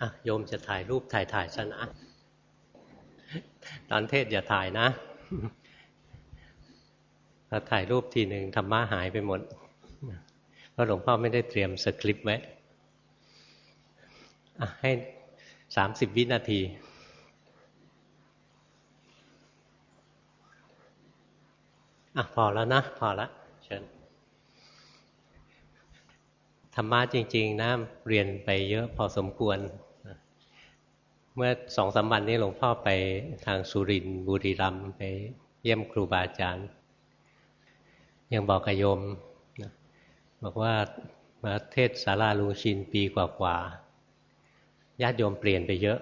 อะโยมจะถ่ายรูปถ่ายถ่ายซะนะตอนเทศอย่าถ่ายนะพอถ่ายรูปทีหนึ่งธรรมะหายไปหมดเพราะหลวงพ่อไม่ได้เตรียมสคริปต์ไว้ให้สามสิบวินาทีอะพอแล้วนะ พอแล้วเชิญธรรมะจริง ๆนะเรียนไปเยอะพอสมควร เมื่อสองสามวันนี้หลวงพ่อไปทางสุรินบุรีรัมไปเยี่ยมครูบาอาจารย์ ยังบอกกโยมนะบอกว่ามาเทศสาราลูชินปีกว่าๆญาติโยมเปลี่ยนไปเยอะ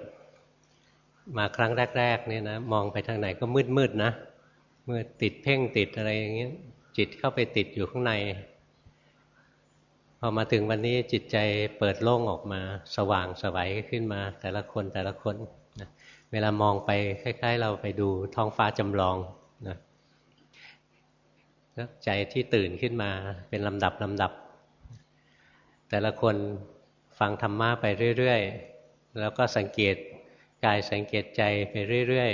มาครั้งแรกๆเนี่ยนะมองไปทางไหนก็มืดๆนะเมื่อติดเพ่งติดอะไรอย่างเงี้ยจิตเข้าไปติดอยู่ข้างใน อมาถึงวันนี้จิตใจเปิดโล่งออกมา สว่างสวัยขึ้นมา แต่ละคนแต่ละคนนะเวลามองไปคล้ายๆ เราไปดูท้องฟ้าจำลองนะใจที่ตื่นขึ้นมาเป็นลำดับลำดับ แต่ละคนฟังธรรมะไปเรื่อยๆ แล้วก็สังเกตกายสังเกตใจไปเรื่อย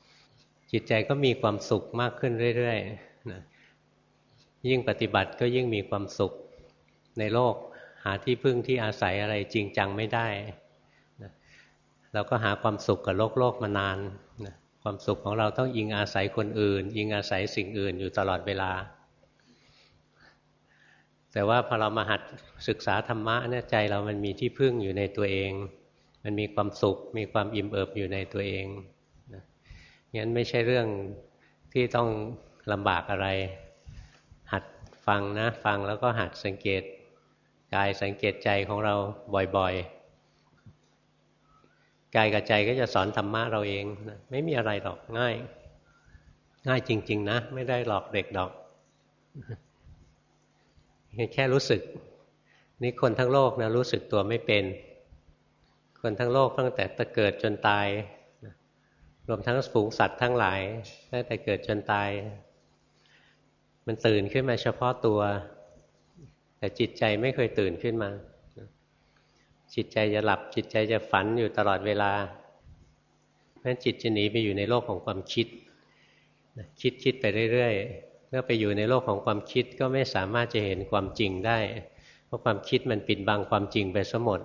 ๆ จิตใจก็มีความสุขมากขึ้นเรื่อยๆนะยิ่งปฏิบัติก็ยิ่งมีความสุข ในโลกหาที่พึ่งที่อาศัยอะไรจริงจังไม่ได้เราก็หาความสุขกับโลกโลกมานานความสุขของเราต้องอิงอาศัยคนอื่น อิงอาศัยสิ่งอื่นอยู่ตลอดเวลา แต่ว่าพอเรามาหัดศึกษาธรรมะเนี่ยใจเรามันมีที่พึ่งอยู่ในตัวเอง มันมีความสุข มีความอิ่มเอิบอยู่ในตัวเองงั้นไม่ใช่เรื่องที่ต้องลำบากอะไร หัดฟังนะ ฟังแล้วก็หัดสังเกต กายสังเกตใจของเราบ่อยๆ กายกับใจก็จะสอนธรรมะเราเองนะไม่มีอะไรหรอกง่าย ง่ายจริง ๆ นะ ไม่ได้หลอกเด็กดอก แค่รู้สึก นี่คนทั้งโลกนะรู้สึกตัวไม่เป็น คนทั้งโลกตั้งแต่ตะเกิดจนตาย รวมทั้งฝูงสัตว์ทั้งหลายตั้งแต่เกิดจนตาย มันตื่นขึ้นมาเฉพาะตัว แต่จิตใจไม่เคยตื่นขึ้นมา จิตใจจะหลับจิตใจจะฝันอยู่ตลอดเวลาเพราะนั้นจิตจะหนีไปอยู่ในโลกของความคิด คิดคิดไปเรื่อยๆเมื่อไปอยู่ในโลกของความคิดก็ไม่สามารถจะเห็นความจริงได้ เพราะความคิดมันปิดบังความจริงไปสมด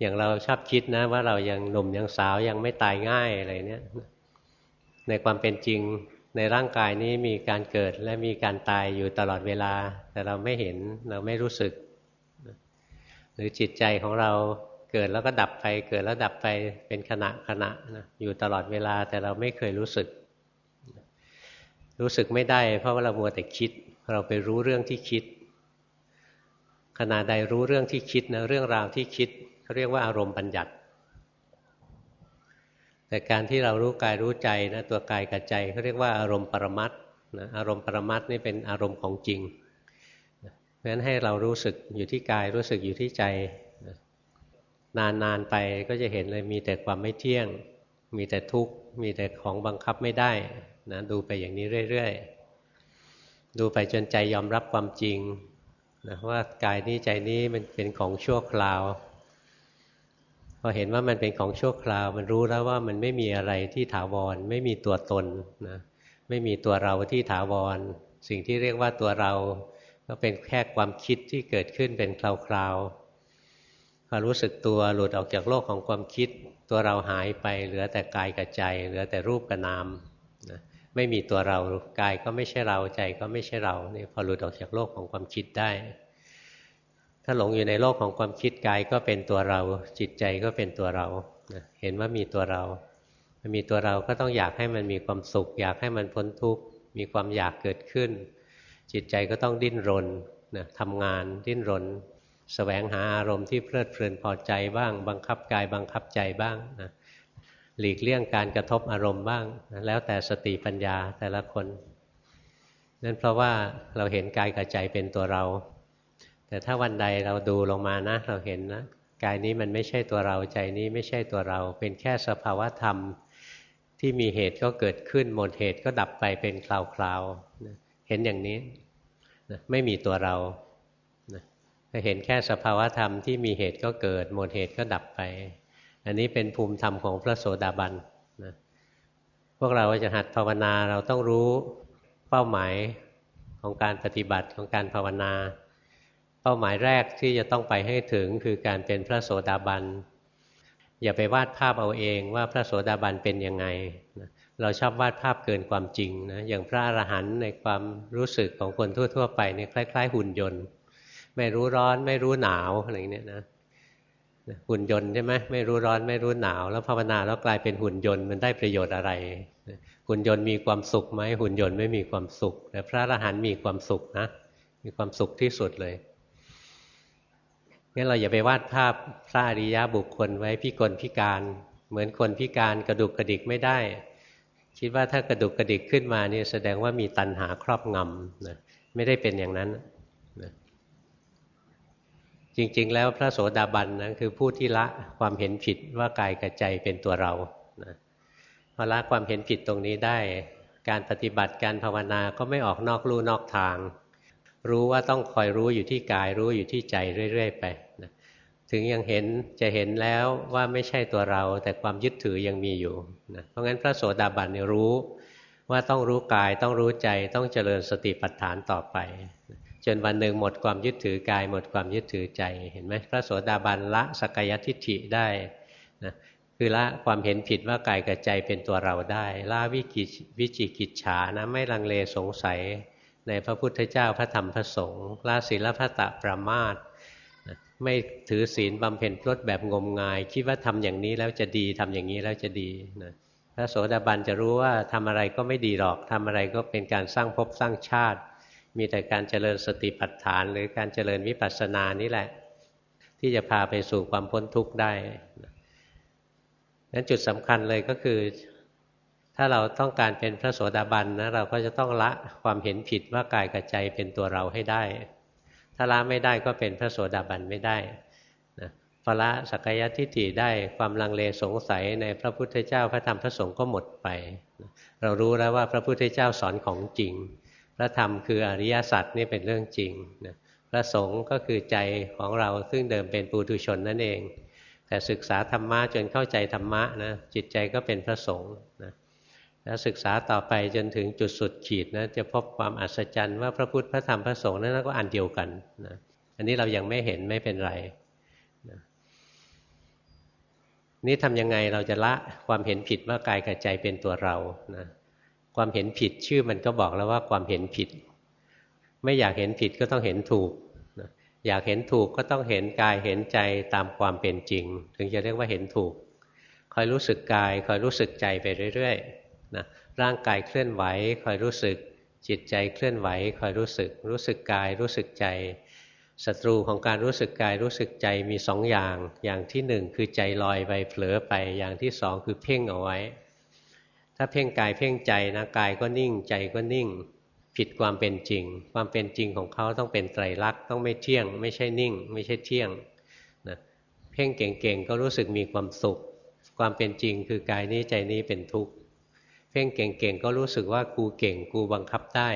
อย่างเราชอบคิดนะว่าเรายังหนุ่มยังสาวยังไม่ตายง่ายอะไรเนี้ยในความเป็นจริง ในร่างกายนี้มีการเกิดและมีการตายอยู่ตลอดเวลา แต่เราไม่เห็นเราไม่รู้สึก หรือจิตใจของเราเกิดแล้วก็ดับไป เกิดแล้วดับไปเป็นขณะขณะนะอยู่ตลอดเวลาแต่เราไม่เคยรู้สึก รู้สึกไม่ได้เพราะว่าเรามัวแต่คิด เราไปรู้เรื่องที่คิด ขณะใดรู้เรื่องที่คิดนะเรื่องราวที่คิดเขาเรียกว่าอารมณ์บัญญัติ แต่การที่เรารู้กายรู้ใจนะตัวกายกับใจเขาเรียกว่าอารมณ์ปรมัตนะอารมณ์ปรมัตนี่เป็นอารมณ์ของจริงเพราะฉะนั้นให้เรารู้สึกอยู่ที่กายรู้สึกอยู่ที่ใจนานๆไปก็จะเห็นเลยมีแต่ความไม่เที่ยง มีแต่ทุกข์ มีแต่ของบังคับไม่ได้นะดูไปอย่างนี้เรื่อยๆ ดูไปจนใจยอมรับความจริงนะว่ากายนี้ใจนี้มันเป็นของชั่วคราว อเห็นว่ามันเป็นของชั่วคราว มันรู้แล้วว่ามันไม่มีอะไรที่ถาวร ไม่มีตัวตนนะไม่มีตัวเราที่ถาวร สิ่งที่เรียกว่าตัวเรา ก็เป็นแค่ความคิดที่เกิดขึ้นเป็นคราวๆพอรู้สึกตัวหลุดออกจากโลกของความคิด ตัวเราหายไปเหลือแต่กายกับใจ เหลือแต่รูปกับนามนะไม่มีตัวเรากายก็ไม่ใช่เราใจก็ไม่ใช่เรานี่พอหลุดออกจากโลกของความคิดได้ ถ้าหลงอยู่ในโลกของความคิดกายก็เป็นตัวเรา จิตใจก็เป็นตัวเราเห็นว่ามีตัวเรา มันมีตัวเราก็ต้องอยากให้มันมีความสุข อยากให้มันพ้นทุกข์มีความอยากเกิดขึ้น จิตใจก็ต้องดิ้นรนนะทำงานดิ้นรนสแสวงหาอารมณ์ที่เพลิดเพลินพอใจบ้าง บังคับกายบังคับใจบ้างนะหลีกเลี่ยงการกระทบอารมณ์บ้างนะแล้วแต่สติปัญญาแต่ละคนนั่นเพราะว่าเราเห็นกายกับใจเป็นตัวเรา แต่ถ้าวันใดเราดูลงมานะ เราเห็นนะกายนี้มันไม่ใช่ตัวเราใจนี้ไม่ใช่ตัวเรา เป็นแค่สภาวะธรรมที่มีเหตุก็เกิดขึ้นหมดเหตุก็ดับไปเป็นคราวๆเห็นอย่างนี้ไม่มีตัวเราจะเห็นแค่สภาวธรรมที่มีเหตุก็เกิด หมดเหตุก็ดับไป อันนี้เป็นภูมิธรรมของพระโสดาบันนะพวกเราจะหัดภาวนาเราต้องรู้เป้าหมายของการปฏิบัติของการภาวนา เป้าหมายแรกที่จะต้องไปให้ถึงคือการเป็นพระโสดาบัน อย่าไปวาดภาพเอาเองว่าพระโสดาบันเป็นยังไง เราชอบวาดภาพเกินความจริงนะอย่างพระอรหันต์ในความรู้สึกของคนทั่ว ๆ ไปเนี่ยคล้าย ๆ หุ่นยนต์ ไม่รู้ร้อนไม่รู้หนาวอะไรเนี้ยนะหุ่นยนต์ใช่ไหมไม่รู้ร้อนไม่รู้หนาว แล้วภาวนาแล้วกลายเป็นหุ่นยนต์มันได้ประโยชน์อะไร หุ่นยนต์มีความสุขไหมหุ่นยนต์ไม่มีความสุข แต่พระอรหันต์มีความสุขนะมีความสุขที่สุดเลย งั้นเราอย่าไปวาดภาพพระอริยะบุคคลไว้พิกลพิการ เหมือนคนพิการกระดุกกระดิกไม่ได้ คิดว่าถ้ากระดุกกระดิกขึ้นมาเนี่ยแสดงว่ามีตัณหาครอบงำนะไม่ได้เป็นอย่างนั้นนะจริงๆ แล้วพระโสดาบันนะคือผู้ที่ละความเห็นผิดว่ากายกับใจเป็นตัวเรานะพอละความเห็นผิดตรงนี้ได้ การปฏิบัติการภาวนาก็ไม่ออกนอกลู่นอกทาง รู้ว่าต้องคอยรู้อยู่ที่กาย รู้อยู่ที่ใจเรื่อย ๆ ไปนะถึงยังเห็นจะเห็นแล้วว่าไม่ใช่ตัวเรา แต่ความยึดถือยังมีอยู่นะเพราะงั้นพระโสดาบันเนี่ยรู้ว่าต้องรู้กายต้องรู้ใจต้องเจริญสติปัฏฐานต่อไปจนวันหนึ่งหมดความยึดถือกาย หมดความยึดถือใจเห็นไหมพระโสดาบันละสกยทิฏฐิได้นะคือละความเห็นผิดว่ากายกับใจเป็นตัวเราได้ ละวิกิวิจิกิจฉานะไม่ลังเลสงสัย ในพระพุทธเจ้าพระธรรมพระสงฆ์ละศีลพัตตประมาทไม่ถือศีลบำเพ็ญพรตแบบงมงาย คิดว่าทำอย่างนี้แล้วจะดีทำอย่างนี้แล้วจะดีนะพระโสดาบันจะรู้ว่าทำอะไรก็ไม่ดีหรอกทำอะไรก็เป็นการสร้างภพสร้างชาติ มีแต่การเจริญสติปัฏฐาน หรือการเจริญวิปัสสนานี่แหละ ที่จะพาไปสู่ความพ้นทุกข์ได้นั้นจุดสำคัญเลยก็คือ ถ้าเราต้องการเป็นพระโสดาบันนะเราก็จะต้องละความเห็นผิดว่ากายกับใจเป็นตัวเราให้ได้ ถ้าละไม่ได้ก็เป็นพระโสดาบันไม่ได้นะพอละสักยทิฏฐิได้ความลังเลสงสัยในพระพุทธเจ้าพระธรรมพระสงฆ์ก็หมดไป เรารู้แล้วว่าพระพุทธเจ้าสอนของจริง พระธรรมคืออริยสัจนี่เป็นเรื่องจริงนะพระสงฆ์ก็คือใจของเราซึ่งเดิมเป็นปุถุชนนั่นเอง แต่ศึกษาธรรมะจนเข้าใจธรรมะนะจิตใจก็เป็นพระสงฆ์นะ แล้วศึกษาต่อไปจนถึงจุดสุดขีดนะจะพบความอัศจรรย์ว่าพระพุทธพระธรรมพระสงฆ์นั้นก็อันเดียวกันนะอันนี้เรายังไม่เห็นไม่เป็นไรนะนี่ทำยังไงเราจะละความเห็นผิดว่ากายกับใจเป็นตัวเรานะความเห็นผิดชื่อมันก็บอกแล้วว่าความเห็นผิด ไม่อยากเห็นผิดก็ต้องเห็นถูกอยากเห็นถูกก็ต้องเห็นกายเห็นใจตามความเป็นจริง ถึงจะเรียกว่าเห็นถูก คอยรู้สึกกายคอยรู้สึกใจไปเรื่อยๆ นะร่างกายเคลื่อนไหวคอยรู้สึก จิตใจเคลื่อนไหวคอยรู้สึก รู้สึกกายรู้สึกใจศัตรูของการรู้สึกกายรู้สึกใจมีสองอย่าง อย่างที่หนึ่งคือใจลอยไปเผลอไป อย่างที่สองคือเพ่งเอาไว้ ถ้าเพ่งกายเพ่งใจนะกายก็นิ่งใจก็นิ่ง ผิดความเป็นจริง ความเป็นจริงของเขาต้องเป็นไตรลักษณ์ต้องไม่เที่ยง ไม่ใช่นิ่ง ไม่ใช่เที่ยงนะเพ่งเก่งๆก็รู้สึกมีความสุข ความเป็นจริงคือกายนี้ใจนี้เป็นทุกข์ พ่งเก่งๆก็รู้สึกว่ากูเก่งกูบังคับได้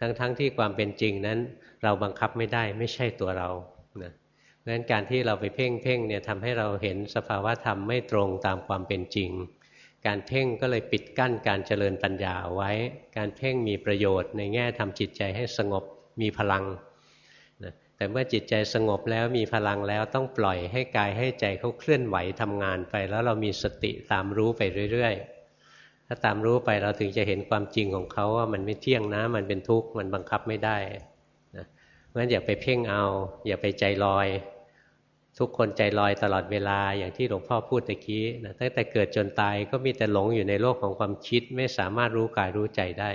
ทั้งๆทที่ความเป็นจริงนั้น เราบังคับไม่ได้ไม่ใช่ตัวเรานะดังนั้นการที่เราไปเพ่งเพ่งเนี่ยทำให้เราเห็นสภาวะธรรมไม่ตรงตามความเป็นจริง การเพ่งก็เลยปิดกั้นการเจริญปัญญาไว้ การเพ่งมีประโยชน์ ในแง่ทำจิตใจให้สงบมีพลังนะแต่เมื่อจิตใจสงบแล้วมีพลังแล้วต้องปล่อยให้กายให้ใจเขาเคลื่อนไหวทำงานไป แล้วเรามีสติตามรู้ไปเรื่อยๆ ถ้าตามรู้ไปเราถึงจะเห็นความจริงของเขาว่ามันไม่เที่ยงนะ มันเป็นทุกข์มันบังคับไม่ได้นะงั้นอย่าไปเพ่งเอา อย่าไปใจลอย ทุกคนใจลอยตลอดเวลาอย่างที่หลวงพ่อพูดตะกี้นะตั้งแต่เกิดจนตายก็มีแต่หลงอยู่ในโลกของความคิดไม่สามารถรู้กายรู้ใจได้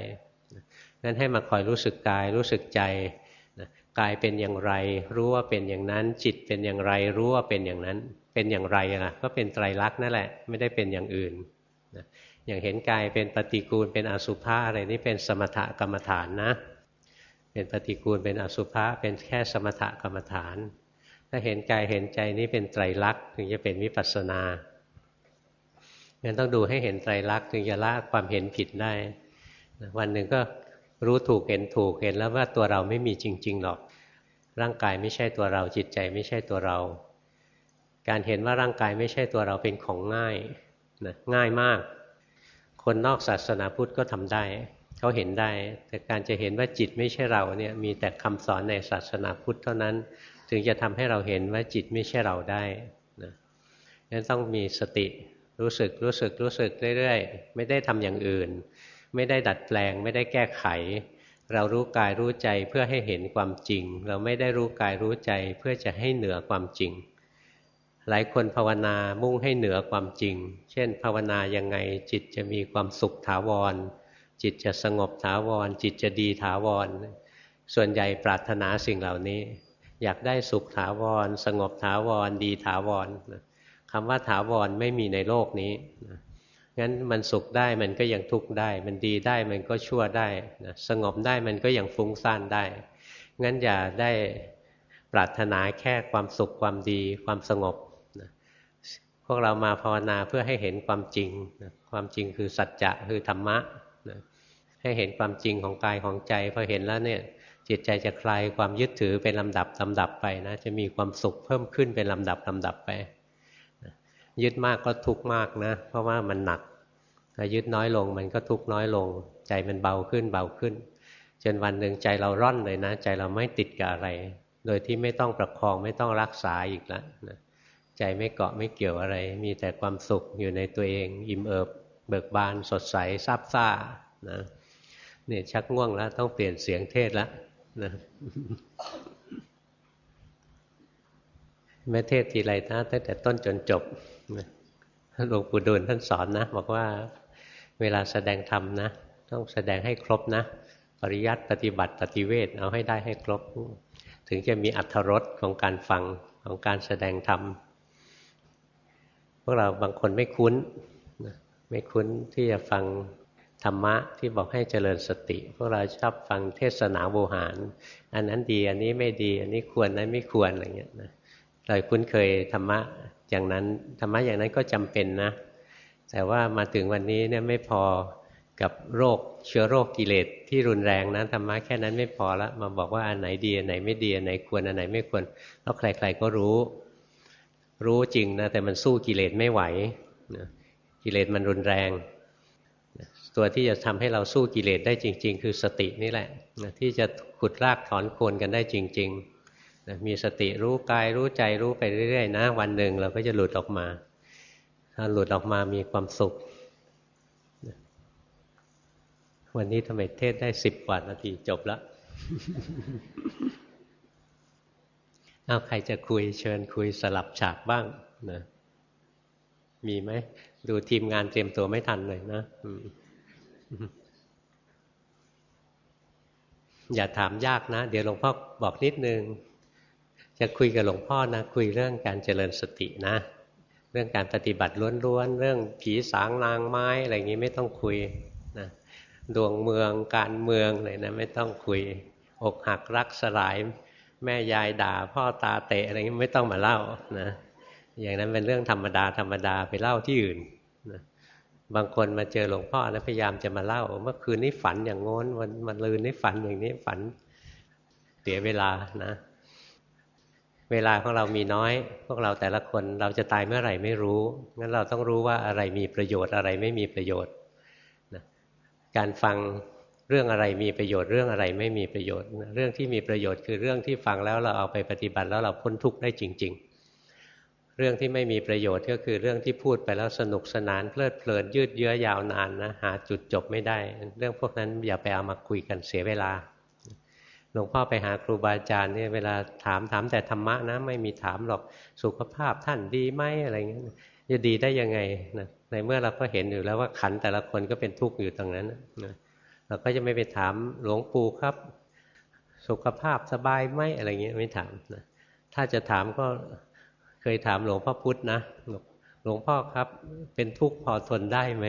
นั้นให้มาคอยรู้สึกกายรู้สึกใจนะกายเป็นอย่างไร รู้ว่าเป็นอย่างนั้น จิตเป็นอย่างไร รู้ว่าเป็นอย่างนั้น เป็นอย่างไรนะก็เป็นไตรลักษณ์นั่นแหละ ไม่ได้เป็นอย่างอื่น อย่างเห็นกายเป็นปฏิกูลเป็นอสุภะอะไรนี่เป็นสมถกรรมฐานนะ เป็นปฏิกูลเป็นอสุภะเป็นแค่สมถกรรมฐาน ถ้าเห็นกายเห็นใจนี้เป็นไตรลักษณ์ถึงจะเป็นวิปัสสนางั้นต้องดูให้เห็นไตรลักษณ์ถึงจะละความเห็นผิดได้ วันหนึ่งก็รู้ถูกเห็นถูกเห็นแล้วว่าตัวเราไม่มีจริง ๆหรอก ร่างกายไม่ใช่ตัวเราจิตใจไม่ใช่ตัวเรา การเห็นว่าร่างกายไม่ใช่ตัวเราเป็นของง่ายนะง่ายมาก คนนอกศาสนาพุทธก็ทำได้เขาเห็นได้ แต่การจะเห็นว่าจิตไม่ใช่เราเนี่ยมีแต่คำสอนในศาสนาพุทธเท่านั้น ถึงจะทำให้เราเห็นว่าจิตไม่ใช่เราได้นะนั้นต้องมีสติรู้สึกรู้สึกรู้สึกเรื่อยๆ ไม่ได้ทำอย่างอื่น ไม่ได้ดัดแปลง ไม่ได้แก้ไข เรารู้กายรู้ใจเพื่อให้เห็นความจริง เราไม่ได้รู้กายรู้ใจเพื่อจะให้เหนือความจริง หลายคนภาวนามุ่งให้เหนือความจริง เช่น ภาวนายังไงจิตจะมีความสุขถาวร จิตจะสงบถาวร จิตจะดีถาวร ส่วนใหญ่ปรารถนาสิ่งเหล่านี้ อยากได้สุขถาวร สงบถาวร ดีถาวรคำว่าถาวรไม่มีในโลกนี้งั้นมันสุขได้มันก็ยังทุกข์ได้ มันดีได้มันก็ชั่วได้นะสงบได้มันก็ยังฟุ้งซ่านได้ งั้นอย่าได้ปรารถนาแค่ความสุขความดี ความสงบ วกเรามาภาวนาเพื่อให้เห็นความจริงนะความจริงคือสัจจะคือธรรมะนะให้เห็นความจริงของกายของใจพอเห็นแล้วเนี่ยจิตใจจะคลายความยึดถือเป็นลำดับลำดับไปนะจะมีความสุขเพิ่มขึ้นเป็นลำดับลำดับไปยึดมากก็ทุกข์มากนะ เพราะว่ามันหนักถ้ายึดน้อยลงมันก็ทุกข์น้อยลง ใจมันเบาขึ้นเบาขึ้น จนวันหนึ่งใจเราร่อนเลยนะ ใจเราไม่ติดกับอะไร โดยที่ไม่ต้องประคองไม่ต้องรักษาอีกแล้วนะ ใจไม่เกาะไม่เกี่ยวอะไร มีแต่ความสุขอยู่ในตัวเอง อิ่มเอิบ เบิกบานสดใสซาบซ่านะเนี่ยชักง่วงแล้วต้องเปลี่ยนเสียงเทศแล้วนะแม่เทศทีไรนะตั้งแต่ต้นจนจบหลวงปู่ดูลท่านสอนนะ บอกว่าเวลาแสดงธรรมนะ ต้องแสดงให้ครบนะ ปริยัติปฏิบัติปฏิเวทเอาให้ได้ให้ครบ ถึงจะมีอัธรสของการฟังของการแสดงธรรม วกเราบางคนไม่คุ้นไม่คุ้นที่จะฟังธรรมะที่บอกให้เจริญสติ พวกเราชอบฟังเทศนาโวหาร อันนั้นดีอันนี้ไม่ดีอันนี้ควรนั้นไม่ควรอะไรเงี้ยนะเราคุ้นเคยธรรมะอย่างนั้นธรรมะอย่างนั้นก็จำเป็นนะ แต่ว่ามาถึงวันนี้เนี่ยไม่พอกับโรคเชื้อโรคกิเลสที่รุนแรงนะธรรมะแค่นั้นไม่พอละมาบอกว่าอันไหนดีอันไหนไม่ดีอันไหนควรอันไหนไม่ควรแล้วใคร ๆก็รู้ รู้จริงนะแต่มันสู้กิเลสไม่ไหวนะกิเลสมันรุนแรง ตัวที่จะทำให้เราสู้กิเลสได้จริง ๆ คือสตินี่แหละนะที่จะขุดรากถอนโคนกันได้จริงๆมีสติรู้กายรู้ใจรู้ไปเรื่อยๆนะ วันหนึ่งเราก็จะหลุดออกมา ถ้าหลุดออกมามีความสุข วันนี้ทำไมเทศได้สิบกว่านาทีจบแล้ว เอาใครจะคุยเชิญคุยสลับฉากบ้างนะมีไหม ดูทีมงานเตรียมตัวไม่ทันเลยนะอย่าถามยากนะ เดี๋ยวหลวงพ่อบอกนิดนึง จะคุยกับหลวงพ่อนะ คุยเรื่องการเจริญสตินะ เรื่องการปฏิบัติล้วนๆ เรื่องผีสางนางไม้อะไรอย่างนี้ไม่ต้องคุยนะดวงเมืองการเมืองอะไรนะ ไม่ต้องคุย อกหักรักสลาย แม่ยายด่า พ่อตาเตะอะไรนี้ไม่ต้องมาเล่านะอย่างนั้นเป็นเรื่องธรรมดาธรรมดาไปเล่าที่อื่นนะบางคนมาเจอหลวงพ่อนะพยายามจะมาเล่า เมื่อคืนนี้ฝันอย่างงน้นวันมันลืนนี้ฝันอย่างนี้ฝันเสียเวลานะ เวลาของเรามีน้อย พวกเราแต่ละคนเราจะตายเมื่อไหร่ไม่รู้งั้นเราต้องรู้ว่าอะไรมีประโยชน์อะไรไม่มีประโยชน์นะการฟัง เรื่องอะไรมีประโยชน์เรื่องอะไรไม่มีประโยชน์ เรื่องที่มีประโยชน์คือเรื่องที่ฟังแล้วเราเอาไปปฏิบัติแล้วเราพ้นทุกข์ได้จริง ๆ เรื่องที่ไม่มีประโยชน์ก็คือเรื่องที่พูดไปแล้วสนุกสนานเพลิดเพลินยืดเยื้อยาวนานนะหาจุดจบไม่ได้ เรื่องพวกนั้นอย่าไปเอามาคุยกันเสียเวลาหลวงพ่อไปหาครูบาอาจารย์เนี่ยเวลาถามถามแต่ธรรมะนะไม่มีถามหรอกสุขภาพท่านดีไหมอะไรเงี้ยจะดีได้ยังไงนะในเมื่อเราก็เห็นอยู่แล้วว่าขันแต่ละคนก็เป็นทุกข์อยู่ตรงนั้นนะ เราก็จะไม่ไปถามหลวงปู่ครับ สุขภาพสบายไหมอะไรเงี้ยไม่ถามนะถ้าจะถามก็เคยถามหลวงพ่อพุธนะหลวงพ่อครับ เป็นทุกข์พอทนได้ไหม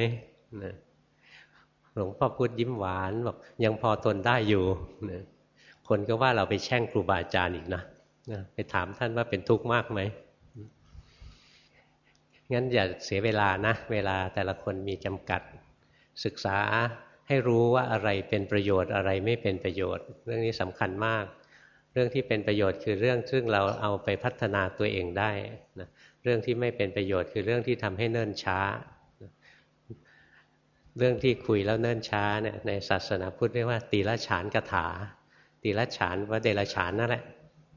นะหลวงพ่อพุธยิ้มหวานบอกยังพอทนได้อยู่นะคนก็ว่าเราไปแช่งครูบาอาจารย์อีกนะไปถามท่านว่าเป็นทุกข์มากไหมงั้นอย่าเสียเวลานะ เวลาแต่ละคนมีจำกัดศึกษา ให้รู้ว่าอะไรเป็นประโยชน์อะไรไม่เป็นประโยชน์ เรื่องนี้สำคัญมาก เรื่องที่เป็นประโยชน์คือเรื่องซึ่งเราเอาไปพัฒนาตัวเองได้นะเรื่องที่ไม่เป็นประโยชน์คือเรื่องที่ทำให้เนิ่นช้า เรื่องที่คุยแล้วเนิ่นช้าเนี่ยในศาสนาพุทธเรียกว่าตีละฉานกถา ตีละฉานว่าเดละฉานนั่นแหละ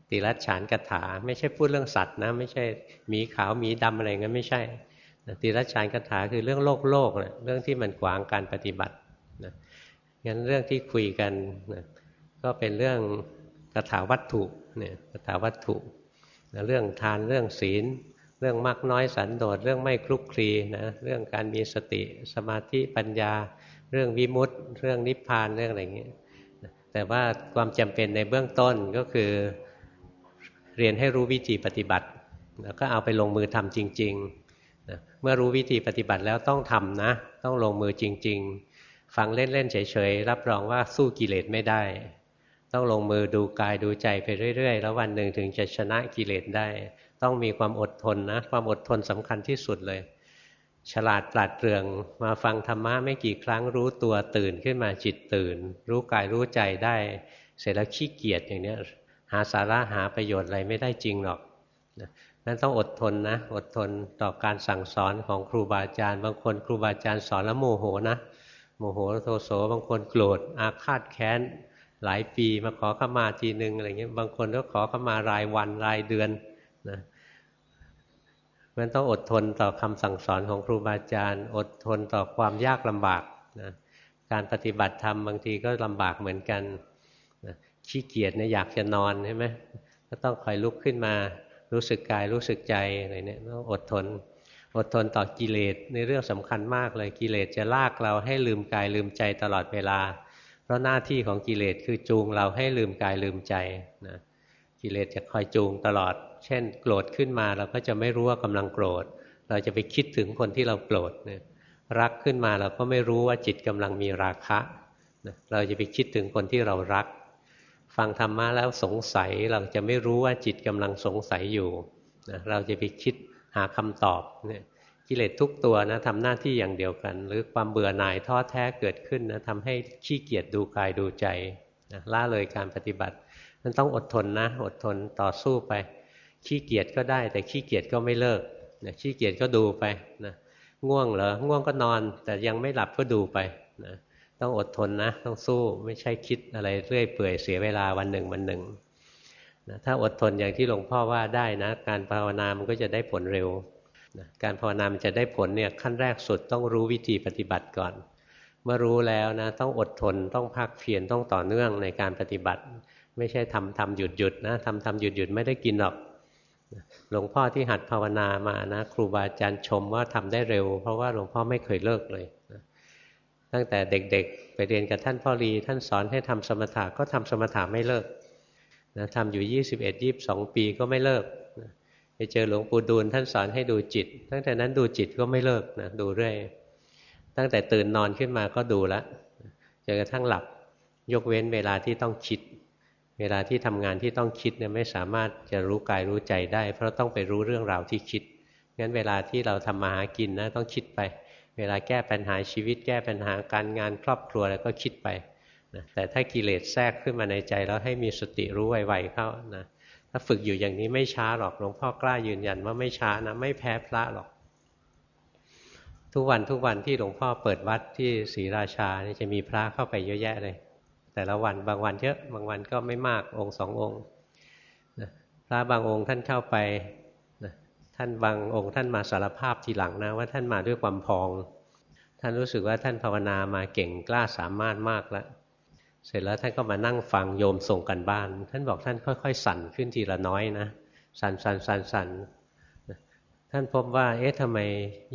ตีละฉานกถา ไม่ใช่พูดเรื่องสัตว์นะไม่ใช่หมีขาวหมีดำอะไรเงี้ยไม่ใช่ตีละฉานกถาคือเรื่องโลกโลกนะเรื่องที่มันขวางการปฏิบัติ งั้นเรื่องที่คุยกันนะก็เป็นเรื่องคาถาวัตถุเนี่ยคาถาวัตถุนะเรื่องทานเรื่องศีล เรื่องมากน้อยสันโดษเรื่องไม่คลุกคลีนะเรื่องการมีสติสมาธิปัญญา เรื่องวิมุตต์เรื่องนิพพานเรื่องอะไรอย่างเงี้ยแต่ว่าความจำเป็นในเบื้องต้นก็คือเรียนให้รู้วิธีปฏิบัติ แล้วก็เอาไปลงมือทำจริงๆนะเมื่อรู้วิธีปฏิบัติแล้วต้องทำนะ ต้องลงมือจริง ๆ ฟังเล่นๆเฉยๆรับรองว่าสู้กิเลสไม่ได้ ต้องลงมือดูกายดูใจไปเรื่อย ๆ แล้ววันหนึ่งถึงจะชนะกิเลสได้ ต้องมีความอดทนนะ ความอดทนสำคัญที่สุดเลย ฉลาดปราดเปรื่อง มาฟังธรรมะไม่กี่ครั้งรู้ตัวตื่นขึ้นมาจิตตื่น รู้กายรู้ใจได้ เสร็จแล้วขี้เกียจอย่างนี้หาสาระหาประโยชน์อะไรไม่ได้จริงหรอกนั้นต้องอดทนนะ อดทนต่อการสั่งสอนของครูบาอาจารย์ บางคนครูบาอาจารย์สอนแล้วโมโหนะ มโหโทโสบางคนโกรธอาฆาตแค้น หลายปีมาขอขมาทีหนึ่งอะไรเงี้ยบางคนก็ขอขมารายวันรายเดือนนะมันต้องอดทนต่อคำสั่งสอนของครูบาอาจารย์ อดทนต่อความยากลำบากนะการปฏิบัติธรรมบางทีก็ลำบากเหมือนกันนะขี้เกียจเนี่ยอยากจะนอนใช่ไหมก็ต้องคอยลุกขึ้นมารู้สึกกายรู้สึกใจอะไรเนี่ยต้องอดทน อดทนต่อกิเลสในเรื่องสำคัญมากเลยกิเลสจะลากเราให้ลืมกายลืมใจตลอดเวลา เพราะหน้าที่ของกิเลสคือจูงเราให้ลืมกายลืมใจนะกิเลสจะคอยจูงตลอด เช่น โกรธขึ้นมาเราก็จะไม่รู้ว่ากำลังโกรธ เราจะไปคิดถึงคนที่เราโกรธนะรักขึ้นมาเราก็ไม่รู้ว่าจิตกำลังมีราคะนะเราจะไปคิดถึงคนที่เรารัก ฟังธรรมะแล้วสงสัยเราจะไม่รู้ว่าจิตกำลังสงสัยอยู่นะเราจะไปคิด หาคำตอบเนี่ยกิเลสทุกตัวนะทำหน้าที่อย่างเดียวกัน หรือความเบื่อหน่ายท้อแท้เกิดขึ้นนะทำให้ขี้เกียจดูกายดูใจนะล่าเลยการปฏิบัติ มันต้องอดทนนะ อดทนต่อสู้ไป ขี้เกียจก็ได้ แต่ขี้เกียจก็ไม่เลิกนะขี้เกียจก็ดูไปนะง่วงเหรอง่วงก็นอน แต่ยังไม่หลับก็ดูไปนะต้องอดทนนะ ต้องสู้ไม่ใช่คิดอะไรเรื่อยเปื่อยเสียเวลาวันหนึ่งวันหนึ่ง นะถ้าอดทนอย่างที่หลวงพ่อว่าได้นะ การภาวนามันก็จะได้ผลเร็วนะการภาวนามันจะได้ผลเนี่ยขั้นแรกสุดต้องรู้วิธีปฏิบัติก่อน เมื่อรู้แล้วนะต้องอดทนต้องพักเพียรต้องต่อเนื่องในการปฏิบัติ ไม่ใช่ทำทำหยุดหยุดนะทำทำหยุดหยุดไม่ได้กินหรอกหลวงพ่อที่หัดภาวนามานะครูบาอาจารย์ชมว่าทำได้เร็ว เพราะว่าหลวงพ่อไม่เคยเลิกเลยนะตั้งแต่เด็กๆ ไปเรียนกับท่านพ่อรีท่านสอนให้ทำสมถะก็ทำสมถะไม่เลิก นะทำอยู่21 22ปีก็ไม่เลิกไปเจอหลวงปู่ดูลท่านสอนให้ดูจิต ตั้งแต่นั้นดูจิตก็ไม่เลิกนะดูเรื่อยตั้งแต่ตื่นนอนขึ้นมาก็ดูละจนกระทั่งหลับยกเว้นเวลาที่ต้องคิด เวลาที่ทำงานที่ต้องคิดเนี่ยไม่สามารถจะรู้กายรู้ใจได้ เพราะต้องไปรู้เรื่องราวที่คิดงั้นเวลาที่เราทำมาหากินนะต้องคิดไป เวลาแก้ปัญหาชีวิต แก้ปัญหาการงานครอบครัวแล้วก็คิดไป นะแต่ถ้ากิเลสแทรกขึ้นมาในใจแล้วให้มีสติรู้ไวๆเข้านะถ้าฝึกอยู่อย่างนี้ไม่ช้าหรอกหลวงพ่อกล้ายืนยันว่าไม่ช้านะไม่แพ้พระหรอก ทุกวันทุกวันที่หลวงพ่อเปิดวัดที่ศรีราชานี่จะมีพระเข้าไปเยอะแยะเลย แต่ละวันบางวันเยอะบางวันก็ไม่มากองค์สององค์พระบางองค์ท่านเข้าไปท่านบางองค์ท่านมาสารภาพทีหลังนะว่าท่านมาด้วยความพอง ท่านรู้สึกว่าท่านภาวนามาเก่งกล้าสามารถมากแล้ว เสร็จแล้วท่านก็มานั่งฟังโยมส่งกันบ้าน ท่านบอกท่านค่อยๆ สั่นขึ้นทีละน้อยนะ สั่นสั่นสั่นสั่นท่านพบว่า เอ๊ะทำไม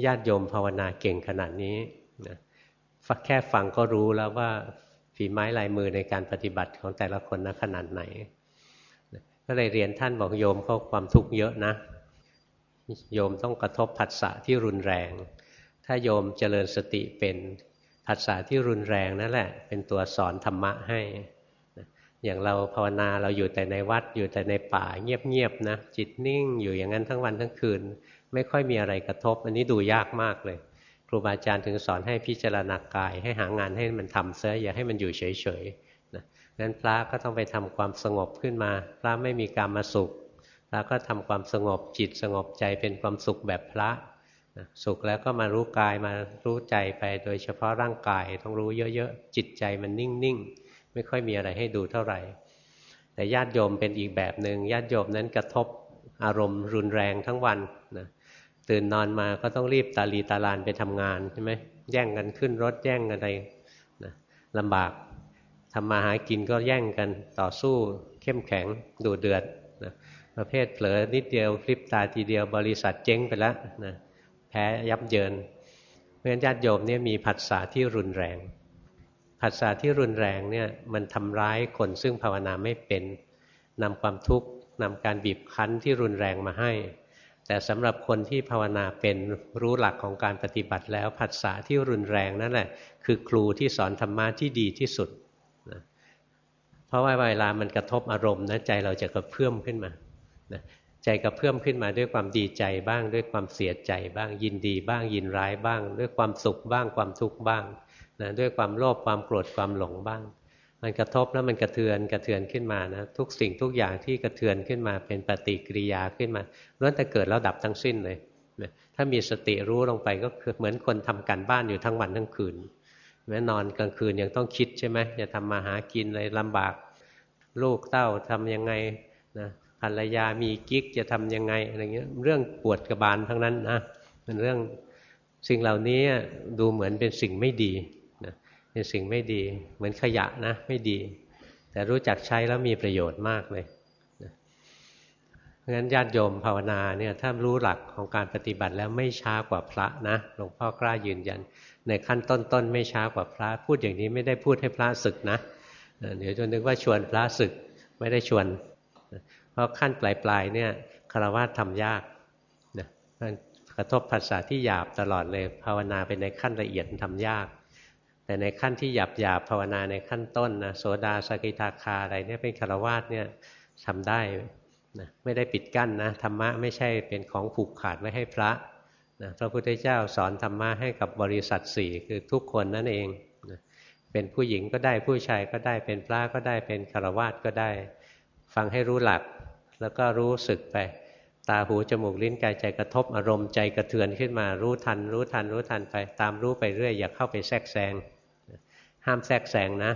ญาติโยมภาวนาเก่งขนาดนี้นะแค่ฟังก็รู้แล้วว่าฝีไม้ลายมือในการปฏิบัติของแต่ละคนนะขนาดไหน ก็เลยเรียนท่านบอกโยมเขาความทุกข์เยอะนะ โยมต้องกระทบผัสสะที่รุนแรง ถ้าโยมเจริญสติเป็น ผัสสะที่รุนแรงนั่นแหละ เป็นตัวสอนธรรมะให้ อย่างเราภาวนาเราอยู่แต่ในวัดอยู่แต่ในป่าเงียบๆนะจิตนิ่งอยู่อย่างนั้นทั้งวันทั้งคืน ไม่ค่อยมีอะไรกระทบ อันนี้ดูยากมากเลย ครูบาอาจารย์ถึงสอนให้พิจารณากาย ให้หางานให้มันทำเสียอย่าให้มันอยู่เฉยๆนะงั้นพระก็ต้องไปทำความสงบขึ้นมา พระไม่มีการมาสุขพระก็ทำความสงบจิตสงบใจเป็นความสุขแบบพระ สุขแล้วก็มารู้กายมารู้ใจไป โดยเฉพาะร่างกายต้องรู้เยอะๆจิตใจมันนิ่งๆไม่ค่อยมีอะไรให้ดูเท่าไหร่ แต่ญาติโยมเป็นอีกแบบหนึ่งญาติโยมนั้นกระทบอารมณ์รุนแรงทั้งวันนะตื่นนอนมาก็ต้องรีบตาลีตาลานไปทำงานใช่ไหมแย่งกันขึ้นรถแย่งกันอะไรนะลำบากทำมาหากินก็แย่งกันต่อสู้ เข้มแข็งดูเดือดนะประเภทเผลอนิดเดียวคลิปตาทีเดียวบริษัทเจ๊งไปแล้วนะ แพ้ยับเยิน เพราะฉะนั้นญาติโยมเนี่ยมีผัสสะที่รุนแรงผัสสะที่รุนแรงเนี่ยมันทำร้ายคนซึ่งภาวนาไม่เป็นนำความทุกข์นำการบีบคั้นที่รุนแรงมาให้ แต่สำหรับคนที่ภาวนาเป็นรู้หลักของการปฏิบัติแล้วผัสสะที่รุนแรงนั่นแหละ คือครูที่สอนธรรมะที่ดีที่สุดนะเพราะว่าเวลามันกระทบอารมณ์นะใจเราจะกระเพื่อมขึ้นมานะ ใจกระเพื่อมขึ้นมาด้วยความดีใจบ้าง ด้วยความเสียใจบ้างยินดีบ้างยินร้ายบ้าง ด้วยความสุขบ้างความทุกข์บ้างนะด้วยความโลภความโกรธความหลงบ้าง มันกระทบแล้วมันกระเทือนกระเทือนขึ้นมานะทุกสิ่งทุกอย่างที่กระเทือนขึ้นมาเป็นปฏิกิริยาขึ้นมาล้วนแต่เกิดแล้วดับทั้งสิ้นเลยนะถ้ามีสติรู้ลงไปก็คือเหมือนคนทำการบ้านอยู่ทั้งวันทั้งคืนแม้นอนกลางคืนยังต้องคิดใช่ไหมจะทำมาหากินอะไรลำบากลูกเต้าทํำยังไงนะ ภรรยามีกิ๊กจะทํำยังไงอะไรเงี้ย เรื่องปวดกระบาลทั้งนั้นนะเป็นเรื่องสิ่งเหล่านี้ดูเหมือนเป็นสิ่งไม่ดีนะเป็นสิ่งไม่ดี เหมือนขยะนะ ไม่ดี แต่รู้จักใช้แล้วมีประโยชน์มากเลยนะเพราะฉะนั้นญาติโยมภาวนาเนี่ยถ้ารู้หลักของการปฏิบัติแล้วไม่ช้ากว่าพระนะหลวงพ่อกล้ายืนยัน ในขั้นต้นๆไม่ช้ากว่าพระ พูดอย่างนี้ไม่ได้พูดให้พระศึกนะเดี๋ยวจะนึกว่าชวนพระศึกไม่ได้ชวน ราะขั้นปลายๆเนี่ยคารวะทำยากนะกระทบภาษาที่หยาบตลอดเลย ภาวนาไปในขั้นละเอียดทำยาก แต่ในขั้นที่หยาบหยาบภาวนาในขั้นต้นนะโสดาสกิทาคาอะไรเนี่ยเป็นคารวะเนี่ยทำได้นะไม่ได้ปิดกั้นนะธรรมะไม่ใช่เป็นของผูกขาดไว้ให้พระนะพระพุทธเจ้าสอนธรรมะให้กับบริษัทสี่คือทุกคนนั่นเองนะเป็นผู้หญิงก็ได้ผู้ชายก็ได้เป็นพระก็ได้เป็นคารวาสก็ได้ ฟังให้รู้หลัก แล้วก็รู้สึกไป ตาหูจมูกลิ้นกายใจกระทบอารมณ์ใจกระเทือนขึ้นมารู้ทัน รู้ทัน รู้ทันไป ตามรู้ไปเรื่อยอย่าเข้าไปแทรกแซงห้ามแทรกแซงนะ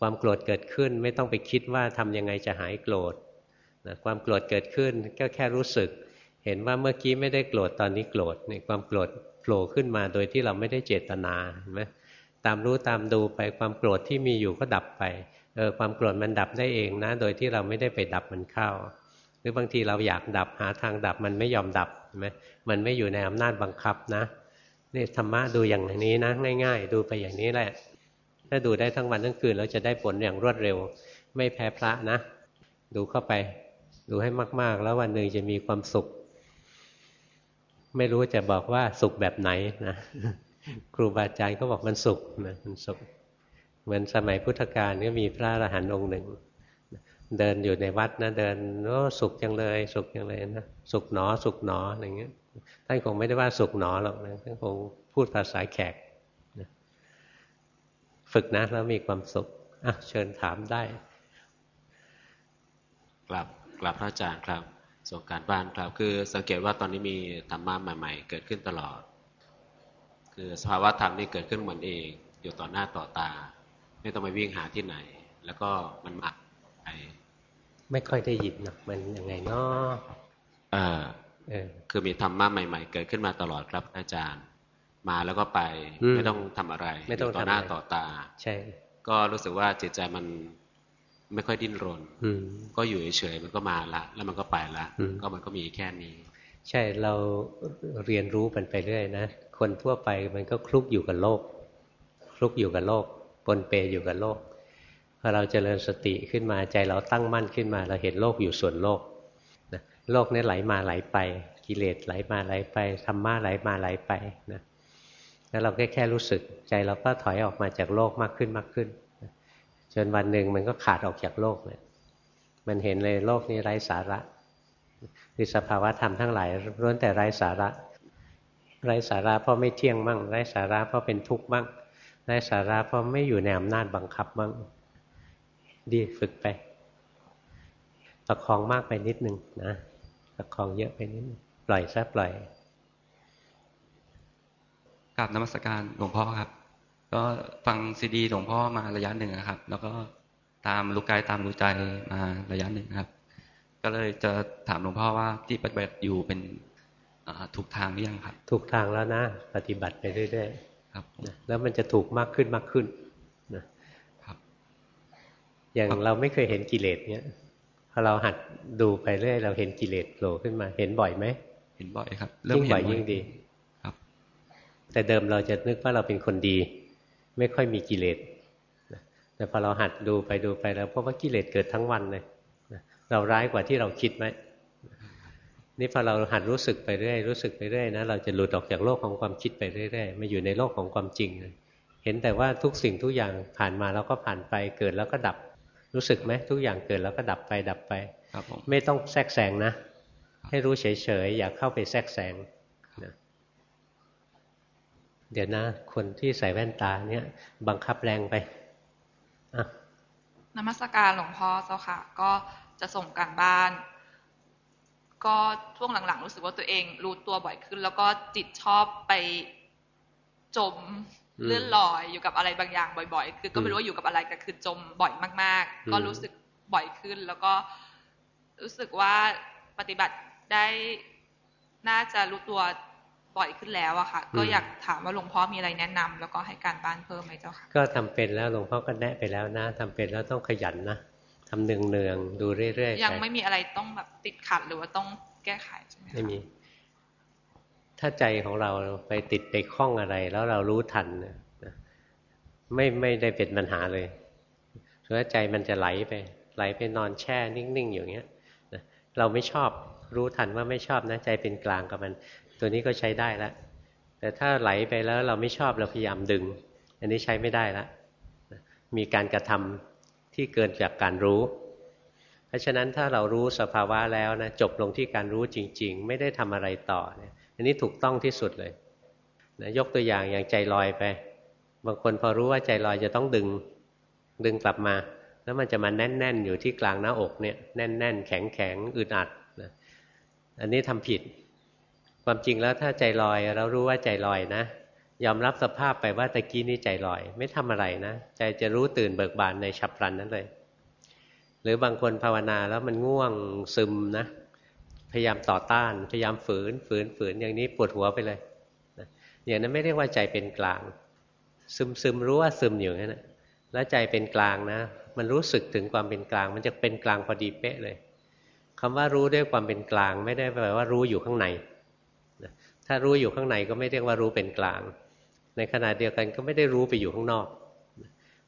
ความโกรธเกิดขึ้นไม่ต้องไปคิดว่าทำยังไงจะหายโกรธนะความโกรธเกิดขึ้นก็แค่รู้สึก เห็นว่าเมื่อกี้ไม่ได้โกรธตอนนี้โกรธในความโกรธโผล่ขึ้นมาโดยที่เราไม่ได้เจตนาเห็นไหมตามรู้ตามดูไปความโกรธที่มีอยู่ก็ดับไปเออความโกรธมันดับได้เองนะ โดยที่เราไม่ได้ไปดับมันเข้า หรือบางทีเราอยากดับหาทางดับมันไม่ยอมดับเห็นไหมมันไม่อยู่ในอำนาจบังคับนะนี่ธรรมะดูอย่างนี้นะ ง่าย ๆ ดูไปอย่างนี้แหละ ถ้าดูได้ทั้งวันทั้งคืนเราจะได้ผลอย่างรวดเร็ว ไม่แพ้พระนะ ดูเข้าไป ดูให้มากๆ แล้ววันหนึ่งจะมีความสุข ไม่รู้จะบอกว่าสุขแบบไหนนะครูบาอาจารย์ก็บอกมันสุขนะมันสุข เหมือนสมัยพุทธกาลก็มีพระอรหันต์องค์หนึ่ง เดินอยู่ในวัดนะ เดินโอ้สุขจังเลย สุขจังเลยนะสุขหนอ สุขหนออะไรเงี้ยท่านคงไม่ได้ว่าสุขหนอหรอกนะท่านคงพูดภาษาแขกนะฝึกนะแล้วมีความสุขอะเชิญถามได้ กลับกลับพระอาจารย์ครับส่งการบ้านครับ คือสังเกตว่าตอนนี้มีธรรมะใหม่ ๆ เกิดขึ้นตลอด คือสภาวะธรรมนี่เกิดขึ้นเหมือนเอง อยู่ต่อหน้าต่อตา ไม่ต้องไปวิ่งหาที่ไหน แล้วก็มันมา ไปไม่ค่อยได้ยินนะมันยังไงเนาะเออเออคือมีธรรมะใหม่ ๆ เกิดขึ้นมาตลอดครับอาจารย์ มาแล้วก็ไปไม่ต้องทำอะไรไม่ต้องต่อหน้าต่อตา ใช่ ก็รู้สึกว่าจิตใจมันไม่ค่อยดิ้นรนก็อยู่เฉยๆมันก็มาละ แล้วมันก็ไปละก็มันก็มีแค่นี้ ใช่เราเรียนรู้มันไปเรื่อยนะคนทั่วไปมันก็คลุกอยู่กับโลก คลุกอยู่กับโลกปนเปอยู่กับโลก พอเราจเจริญสติขึ้นมาใจเราตั้งมั่นขึ้นมา เราเห็นโลกอยู่ส่วนโลกนะโลกนี้ไหลมาไหลไป กิเลสไหลมาไหลไปธรรมะไหลมาไหลไปนะแล้วเราแค่แค่รู้สึกใจเราก็ถอยออกมาจากโลกมากขึ้นมากขึ้นจนวันหนึ่งมันก็ขาดออกจากโลกเลยมันเห็นเลยโลกนี้ไร้สาระคือสภาวะธรรมทั้งหลายล้วนแต่ไร้สาระ ไร้สาระเพราะไม่เที่ยงมั่ง ไร้สาระเพราะเป็นทุกข์มั่งไร้สาระเพราะไม่อยู่ในอำนาจบังคับมั่ง ดีฝึกไปประคองมากไปนิดนึงนะประคองเยอะไปนิดนึงปล่อยซะปล่อยกราบนมัสการหลวงพ่อครับ ก็ฟังซีดีหลวงพ่อมาระยะหนึ่งครับ แล้วก็ตามรู้กายตามรู้ใจมาระยะหนึ่งครับ ก็เลยจะถามหลวงพ่อว่าที่ปฏิบัติอยู่เป็นถูกทางหรือยังครับ ถูกทางแล้วนะ ปฏิบัติไปเรื่อยๆครับ แล้วมันจะถูกมากขึ้นมากขึ้นนะครับ อย่างเราไม่เคยเห็นกิเลสเนี้ยพอเราหัดดูไปเรื่อยเราเห็นกิเลสโผล่ขึ้นมา เห็นบ่อยไหมเห็นบ่อยครับยิ่งบ่อยยิ่งดีครับ แต่เดิมเราจะนึกว่าเราเป็นคนดี ไม่ค่อยมีกิเลสแต่พอเราหัดดูไปดูไปแล้วพบว่ากิเลสเกิดทั้งวันเลยเราร้ายกว่าที่เราคิดไหมนี่พอเราหัดรู้สึกไปเรื่อยรู้สึกไปเรื่อยนะเราจะหลุดออกจากโลกของความคิดไปเรื่อยๆมาอยู่ในโลกของความจริงเลยเห็นแต่ว่าทุกสิ่งทุกอย่างผ่านมาแล้วก็ผ่านไปเกิดแล้วก็ดับ รู้สึกไหมทุกอย่างเกิดแล้วก็ดับไปดับไปครับไม่ต้องแทรกแซงนะ ให้รู้เฉยๆอย่าเข้าไปแทรกแซงนะเดี๋ยวนะ คนที่ใส่แว่นตาเนี่ย บังคับแรงไปนมัสการหลวงพ่อเจ้าค่ะ ก็จะส่งการบ้าน ก็ช่วงหลังๆ รู้สึกว่าตัวเองรู้ตัวบ่อยขึ้น แล้วก็จิตชอบไปจม เลื่อนลอยอยู่กับอะไรบางอย่างบ่อย ๆ คือก็ไม่รู้ว่าอยู่กับอะไรก็คือจมบ่อยมาก ๆ ก็รู้สึกบ่อยขึ้น แล้วก็รู้สึกว่าปฏิบัติได้น่าจะรู้ตัวบ่อยขึ้นแล้วอะค่ะ ก็อยากถามว่าหลวงพ่อมีอะไรแนะนำแล้วก็ให้การบ้านเพิ่มไหมเจ้าค่ะก็ทำเป็นแล้วหลวงพ่อก็แนะไปแล้วนะทำเป็นแล้วต้องขยันนะทำเนืองเนืองดูเรื่อยๆยังไม่มีอะไรต้องแบบติดขัดหรือว่าต้องแก้ไขใช่ไหมไม่มี ถ้าใจของเราไปติดไปคล้องอะไร แล้วเรารู้ทันนะไม่ไม่ได้เป็นปัญหาเลยเพราะใจมันจะไหลไป ไหลไปนอนแช่นิ่งๆอย่างเงี้ยเราไม่ชอบรู้ทันว่าไม่ชอบนะใจเป็นกลางกับมัน ตัวนี้ก็ใช้ได้แล้วแต่ถ้าไหลไปแล้วเราไม่ชอบเราพยายามดึง อันนี้ใช้ไม่ได้ล้วมีการกระทำที่เกินจากการรู้ เพราะฉะนั้นถ้าเรารู้สภาวะแล้วนะจบลงที่การรู้จริง ๆ ไม่ได้ทำอะไรต่อเนี่ย นนี้ถูกต้องที่สุดเลยนะยกตัวอย่างอย่างใจลอยไป บางคนพอรู้ว่าใจลอยจะต้องดึงดึงกลับมา แล้วมันจะมาแน่น ๆ อยู่ที่กลางหน้าอกเนี่ยแน่น ๆ แข็งๆอึดอัดนะอันนี้ทำผิด ความจริงแล้วถ้าใจลอยเรารู้ว่าใจลอยนะ ยอมรับสภาพไปว่าตะกี้นี้ใจลอย ไม่ทำอะไรนะ ใจจะรู้ตื่นเบิกบานในฉับพลันนั้นเลย หรือบางคนภาวนาแล้วมันง่วงซึมนะ พยายามต่อต้าน พยายามฝืน ฝืนฝืนอย่างนี้ปวดหัวไปเลยอย่างนั้นไม่เรียกว่าใจเป็นกลาง ซึมซึมรู้ว่าซึมอยู่นั่นแหละแล้วใจเป็นกลางนะ มันรู้สึกถึงความเป็นกลาง มันจะเป็นกลางพอดีเป๊ะเลยคำว่ารู้ด้วยความเป็นกลาง ไม่ได้แปลว่ารู้อยู่ข้างในถ้ารู้อยู่ข้างในก็ไม่เรียกว่ารู้เป็นกลาง ในขณะเดียวกันก็ไม่ได้รู้ไปอยู่ข้างนอก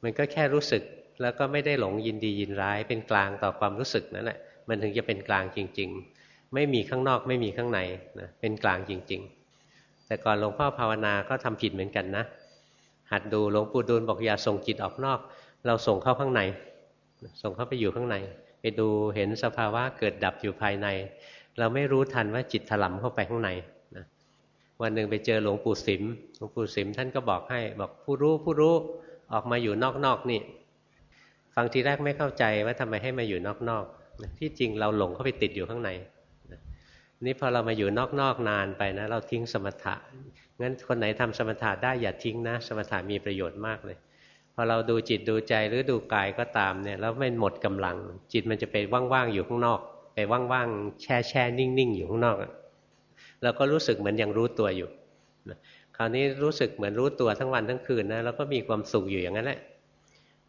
มันก็แค่รู้สึกแล้วก็ไม่ได้หลงยินดียินร้าย เป็นกลางต่อความรู้สึกนั่นแหละ มันถึงจะเป็นกลางจริง ๆ ไม่มีข้างนอกไม่มีข้างในนะเป็นกลางจริง ๆ แต่ก่อนหลวงพ่อภาวนาก็ทำผิดเหมือนกันนะ หัดดูหลวงปู่ดูลบอกอย่าส่งจิตออกนอก เราส่งเข้าข้างใน ส่งเข้าไปอยู่ข้างใน ไปดูเห็นสภาวะเกิดดับอยู่ภายใน เราไม่รู้ทันว่าจิตถลำเข้าไปข้างในวันหนึ่งไปเจอหลวงปู่สิมหลวงปู่สิมท่านก็บอกให้บอกผู้รู้ผู้รู้ออกมาอยู่นอกๆนี่ฟังทีแรกไม่เข้าใจว่าทำไมให้มาอยู่นอกๆที่จริงเราหลงเข้าไปติดอยู่ข้างใน นี่พอเรามาอยู่นอกๆนานไปนะ เราทิ้งสมถะงั้นคนไหนทำสมถะได้อย่าทิ้งนะ สมถะมีประโยชน์มากเลยพอเราดูจิตดูใจหรือดูกายก็ตามเนี่ยแล้วไม่หมดกำลัง จิตมันจะไปว่างๆอยู่ข้างนอก ไปว่างๆแช่แช่นิ่งๆอยู่ข้างนอกเราก็รู้สึกเหมือนยังรู้ตัวอยู่คราวนี้รู้สึกเหมือนรู้ตัวทั้งวันทั้งคืนนะแล้วก็มีความสุขอยู่อย่างนั้นแหละ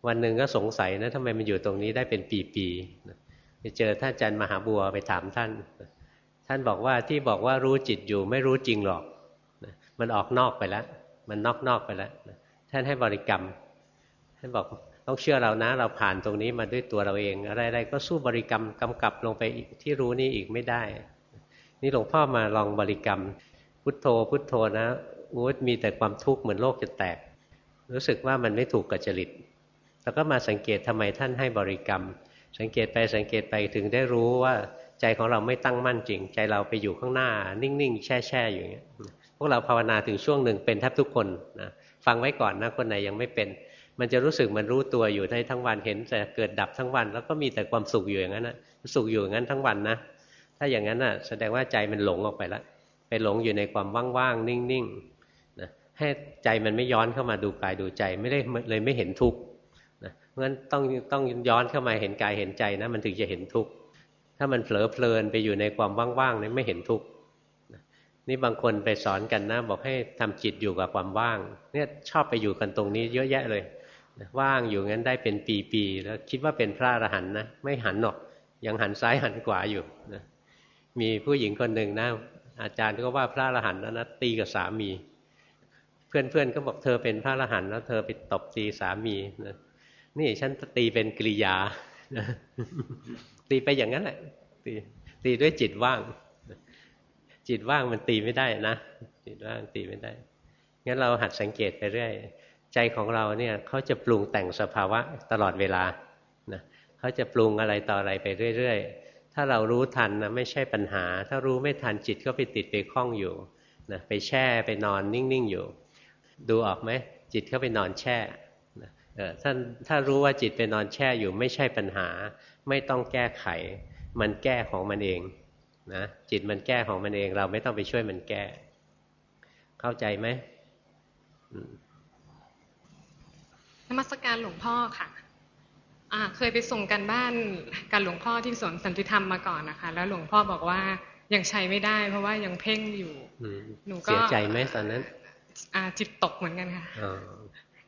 วันหนึ่งก็สงสัยนะทำไมมันอยู่ตรงนี้ได้เป็นปีๆไปเจอท่านอาจารย์มหาบัวไปถามท่าน ท่านบอกว่าที่บอกว่ารู้จิตอยู่ไม่รู้จริงหรอก มันออกนอกไปแล้ว มันนอกนอกไปแล้ว ท่านให้บริกรรม ท่านบอกต้องเชื่อเรานะ เราผ่านตรงนี้มาด้วยตัวเราเอง อะไรๆก็สู้บริกรรมกำกับลงไปที่รู้นี่อีกไม่ได้ นี่หลวงพ่อมาลองบริกรรม พุทโธ พุทโธนะโอ้มีแต่ความทุกข์เหมือนโลกจะแตก รู้สึกว่ามันไม่ถูกกับจริต แล้วก็มาสังเกตทำไมท่านให้บริกรรม สังเกตไปสังเกตไปถึงได้รู้ว่า ใจของเราไม่ตั้งมั่นจริง ใจเราไปอยู่ข้างหน้า นิ่งๆ แช่ๆ อยู่อย่างเงี้ยพวกเราภาวนาถึงช่วงหนึ่งเป็นแทบทุกคนนะฟังไว้ก่อนนะคนไหนยังไม่เป็น มันจะรู้สึกมันรู้ตัวอยู่ได้ทั้งวันเห็น แต่เกิดดับทั้งวัน แล้วก็มีแต่ความสุขอยู่อย่างนั้นนะสุขอยู่อย่างนั้นทั้งวันนะถ้าอย่างนั้นน่ะแสดงว่าใจมันหลงออกไปแล้วไปหลงอยู่ในความว่างๆนิ่งๆนะให้ใจมันไม่ย้อนเข้ามาดูกายดูใจไม่ได้เลยไม่เห็นทุกข์นะเพราะฉะนั้นต้องต้องย้อนเข้ามาเห็นกายเห็นใจนะมันถึงจะเห็นทุกข์ ถ้ามันเผลอเพลินไปอยู่ในความว่างๆนี่ไม่เห็นทุกข์นี่บางคนไปสอนกันนะ บอกให้ทำจิตอยู่กับความว่าง เนี่ยชอบไปอยู่กันตรงนี้เยอะแยะเลย ว่างอยู่งั้นได้เป็นปีๆแล้วคิดว่าเป็นพระอรหันต์นะไม่หันหรอกยังหันซ้ายหันขวาอยู่นะมีผู้หญิงคนหนึ่งนะอาจารย์ก็ว่าพระอรหันต์นะตีกับสามี เพื่อนๆก็บอกเธอเป็นพระอรหันต์แล้วเธอไปตบตีสามีนะนี่ฉันตีเป็นกริยา ตีไปอย่างนั้นแหละ ตีตีด้วยจิตว่าง จิตว่างมันตีไม่ได้นะ จิตว่างตีไม่ได้ งั้นเราหัดสังเกตไปเรื่อย ใจของเราเนี่ยเขาจะปรุงแต่งสภาวะตลอดเวลานะเขาจะปรุงอะไรต่ออะไรไปเรื่อยๆ ถ้าเรารู้ทันนะไม่ใช่ปัญหา ถ้ารู้ไม่ทันจิตก็ไปติดไปคล้องอยู่นะไปแช่ไปนอนนิ่งๆอยู่ ดูออกไหมจิตเข้าไปนอนแช่ท่านถ้ารู้ว่าจิตไปนอนแช่อยู่ไม่ใช่ปัญหา ไม่ต้องแก้ไข มันแก้ของมันเองนะจิตมันแก้ของมันเอง เราไม่ต้องไปช่วยมันแก้ เข้าใจไหมนมัสการหลวงพ่อค่ะอ่าเคยไปส่งกันบ้านกับหลวงพ่อที่สวนสันติธรรมมาก่อนนะคะ แล้วหลวงพ่อบอกว่ายังใช้ไม่ได้ เพราะว่ายังเพ่งอยู่หนูก็เสียใจไหมตอนนั้นอ่าจิตตกเหมือนกันค่ะ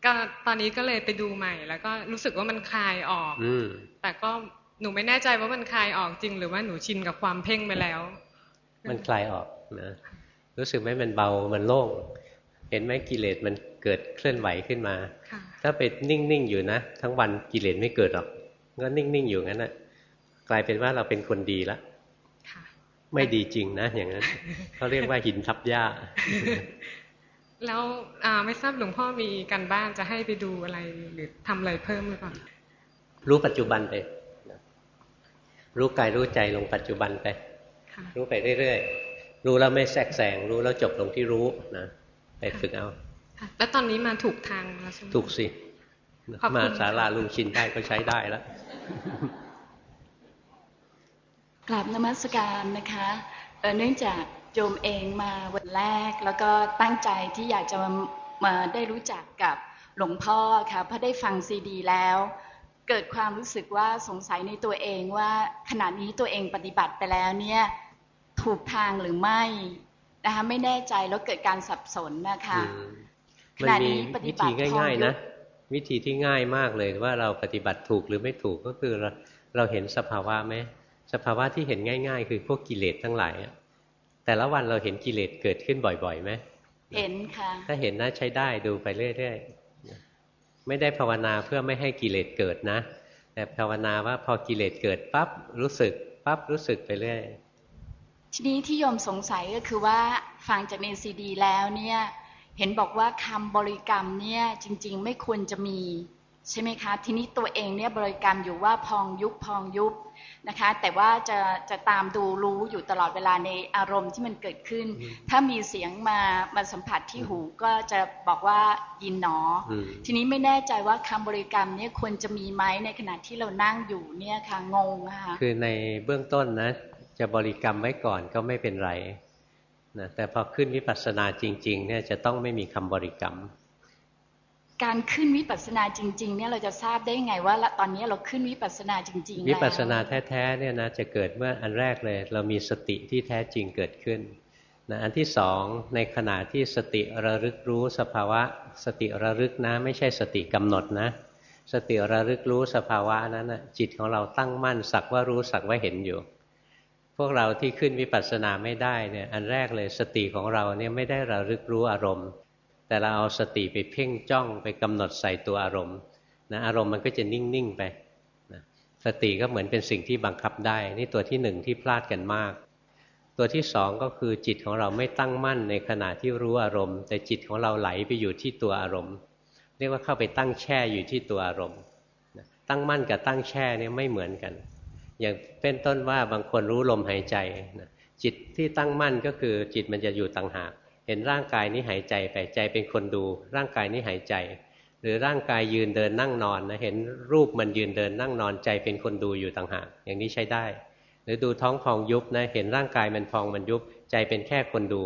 ก็ตอนนี้ก็เลยไปดูใหม่ แล้วก็รู้สึกว่ามันคลายออกอแต่ก็ หนูไม่แน่ใจว่ามันคลายออกจริง หรือว่าหนูชินกับความเพ่งไปแล้ว มันคลายออกนะรู้สึกไหมมันเบามันโล่งเห็นไหมกิเลสมันเกิดเคลื่อนไหวขึ้นมา ถ้าไปนิ่งๆอยู่นะ ทั้งวันกิเลสไม่เกิดหรอกก็นิ่งๆอยู่งั้นนะกลายเป็นว่าเราเป็นคนดีแล้วไม่ดีจริงนะ อย่างนั้นเขาเรียกว่าหินทับหญ้า แล้วไม่ทราบหลวงพ่อมีการบ้านจะให้ไปดูอะไรหรือทำอะไรเพิ่มหรือเปล่ารู้ปัจจุบันไป รู้กายรู้ใจลงปัจจุบันไป รู้ไปเรื่อยๆ รู้แล้วไม่แทรกแซงรู้แล้วจบลงที่รู้นะไปฝึกเอาแล้วตอนนี้มาถูกทางแล้วใช่ไหมถูกสิ มาสาราลุงชินได้ก็ใช้ได้แล้วกราบนมัสการนะคะเนื่องจากโยมเองมาวันแรก แล้วก็ตั้งใจที่อยากจะมามาได้รู้จักกับหลวงพ่อค่ะเพราะได้ฟังซีดีแล้ว เกิดความรู้สึกว่าสงสัยในตัวเองว่าขณะนี้ตัวเองปฏิบัติไปแล้วเนี่ยถูกทางหรือไม่นะคะไม่แน่ใจแล้วเกิดการสับสนนะคะขณะนี้ปฏิบัติง่าย ๆ นะ วิธีที่ง่ายมากเลยว่าเราปฏิบัติถูกหรือไม่ถูกก็คือเราเราเห็นสภาวะไหมสภาวะที่เห็นง่าย ๆ คือพวกกิเลสทั้งหลายแต่ละวันเราเห็นกิเลสเกิดขึ้นบ่อยๆไหมเห็นค่ะ ถ้าเห็นนะใช้ได้ดูไปเรื่อยๆ ไม่ได้ภาวนาเพื่อไม่ให้กิเลสเกิดนะ แต่ภาวนาว่าพอกิเลสเกิดปั๊บรู้สึกปั๊บรู้สึกไปเรื่อยทีนี้ที่โยมสงสัยก็คือว่าฟังจากในซีดีแล้วเนี่ยเห็นบอกว่าคำบริกรรมเนี่ยจริง ๆ ไม่ควรจะมี ใช่ไหมคะ ทีนี้ตัวเองเนี่ยบริกรรมอยู่ว่าพองยุบพองยุบนะคะ แต่ว่าจะจะตามดูรู้อยู่ตลอดเวลาในอารมณ์ที่มันเกิดขึ้น ถ้ามีเสียงมามาสัมผัสที่หูก็จะบอกว่ายินหนอ ทีนี้ไม่แน่ใจว่าคำบริกรรมเนี่ยควรจะมีไหมในขณะที่เรานั่งอยู่เนี่ยค่ะงงนะคะคือในเบื้องต้นนะจะบริกรรมไว้ก่อนก็ไม่เป็นไรนะแต่พอขึ้นวิปัสสนาจริง ๆ เนี่ยจะต้องไม่มีคำบริกรรม การขึ้นวิปัสสนาจริง ๆ เนี่ยเราจะทราบได้ไงว่าตอนนี้เราขึ้นวิปัสสนาจริงๆวิปัสสนาแท้ๆเนี่ยนะจะเกิดเมื่ออันแรกเลย เรามีสติที่แท้จริงเกิดขึ้นนะอันที่สองในขณะที่สติระลึกรู้สภาวะ สติระลึกนะ ไม่ใช่สติกำหนดนะ สติระลึกรู้สภาวะนั้นนะจิตของเราตั้งมั่นสักว่ารู้สักว่าเห็นอยู่ พวกเราที่ขึ้นวิปัสสนาไม่ได้เนี่ยอันแรกเลยสติของเราเนี่ยไม่ได้ระลึกรู้อารมณ์ แต่เราเอาสติไปเพ่งจ้องไปกำหนดใส่ตัวอารมณ์นะอารมณ์มันก็จะนิ่งๆไปนะสติก็เหมือนเป็นสิ่งที่บังคับได้ นี่ตัวที่หนึ่งที่พลาดกันมาก ตัวที่สองก็คือจิตของเราไม่ตั้งมั่นในขณะที่รู้อารมณ์ แต่จิตของเราไหลไปอยู่ที่ตัวอารมณ์ เรียกว่าเข้าไปตั้งแช่อยู่ที่ตัวอารมณ์ ตั้งมั่นกับตั้งแช่เนี่ยไม่เหมือนกัน อย่างเป็นต้นว่าบางคนรู้ลมหายใจนะจิตที่ตั้งมั่นก็คือจิตมันจะอยู่ต่างหาก เห็นร่างกายนี้หายใจไปใจเป็นคนดู ร่างกายนี้หายใจ หรือร่างกายยืนเดินนั่งนอนนะเห็นรูปมันยืนเดินนั่งนอนใจเป็นคนดูอยู่ต่างหากอย่างนี้ใช้ได้ หรือดูท้องพองยุบนะเห็นร่างกายมันพองมันยุบใจเป็นแค่คนดู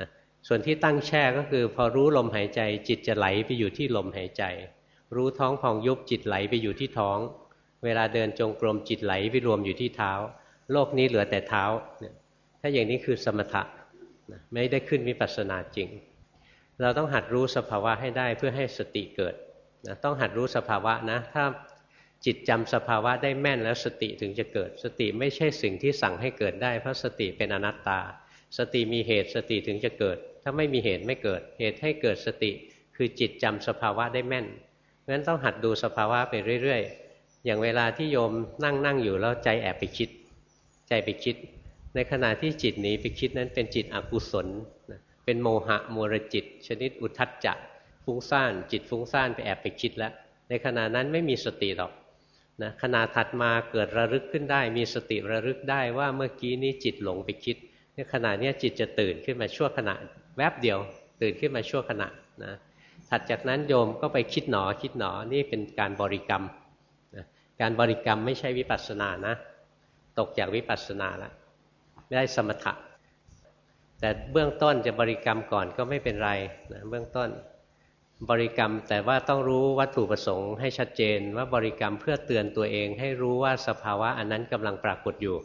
นะส่วนที่ตั้งแช่ก็คือพอรู้ลมหายใจจิตจะไหลไปอยู่ที่ลมหายใจ รู้ท้องพองยุบจิตไหลไปอยู่ที่ท้อง เวลาเดินจงกรมจิตไหลไปรวมอยู่ที่เท้า โลกนี้เหลือแต่เท้าเนี่ยถ้าอย่างนี้คือสมถะ ไม่ได้ขึ้นวิปัสสนาจริง เราต้องหัดรู้สภาวะให้ได้เพื่อให้สติเกิดนะต้องหัดรู้สภาวะนะ ถ้าจิตจำสภาวะได้แม่นแล้วสติถึงจะเกิด สติไม่ใช่สิ่งที่สั่งให้เกิดได้ เพราะสติเป็นอนัตตา สติมีเหตุสติถึงจะเกิด ถ้าไม่มีเหตุไม่เกิด เหตุให้เกิดสติคือจิตจำสภาวะได้แม่นงั้นต้องหัดดูสภาวะไปเรื่อย ๆ อย่างเวลาที่โยมนั่งนั่งอยู่แล้วใจแอบไปคิด ใจไปคิด ในขณะที่จิตหนีไปคิดนั้นเป็นจิตอกุศลเป็นโมหะมัวรจิต ชนิดอุทัจจะฟุ้งซ่านจิตฟุ้งซ่านไปแอบไปคิดแล้วในขณะนั้นไม่มีสติหรอกนะขณะถัดมาเกิดระลึกขึ้นได้ มีสติระลึกได้ว่าเมื่อกี้นี้จิตหลงไปคิดในขณะนี้จิตจะตื่นขึ้นมาชั่วขณะแวบเดียว ตื่นขึ้นมาชั่วขณะนะถัดจากนั้นโยมก็ไปคิดหนอคิดหนอนี่เป็นการบริกรรมนะการบริกรรมไม่ใช่วิปัสสนานะ ตกจากวิปัสสนาแล้ว ได้สมถะ แต่เบื้องต้นจะบริกรรมก่อนก็ไม่เป็นไรนะเบื้องต้นบริกรรมแต่ว่าต้องรู้วัตถุประสงค์ให้ชัดเจนว่าบริกรรมเพื่อเตือนตัวเอง ให้รู้ว่าสภาวะอันนั้นกำลังปรากฏอยู่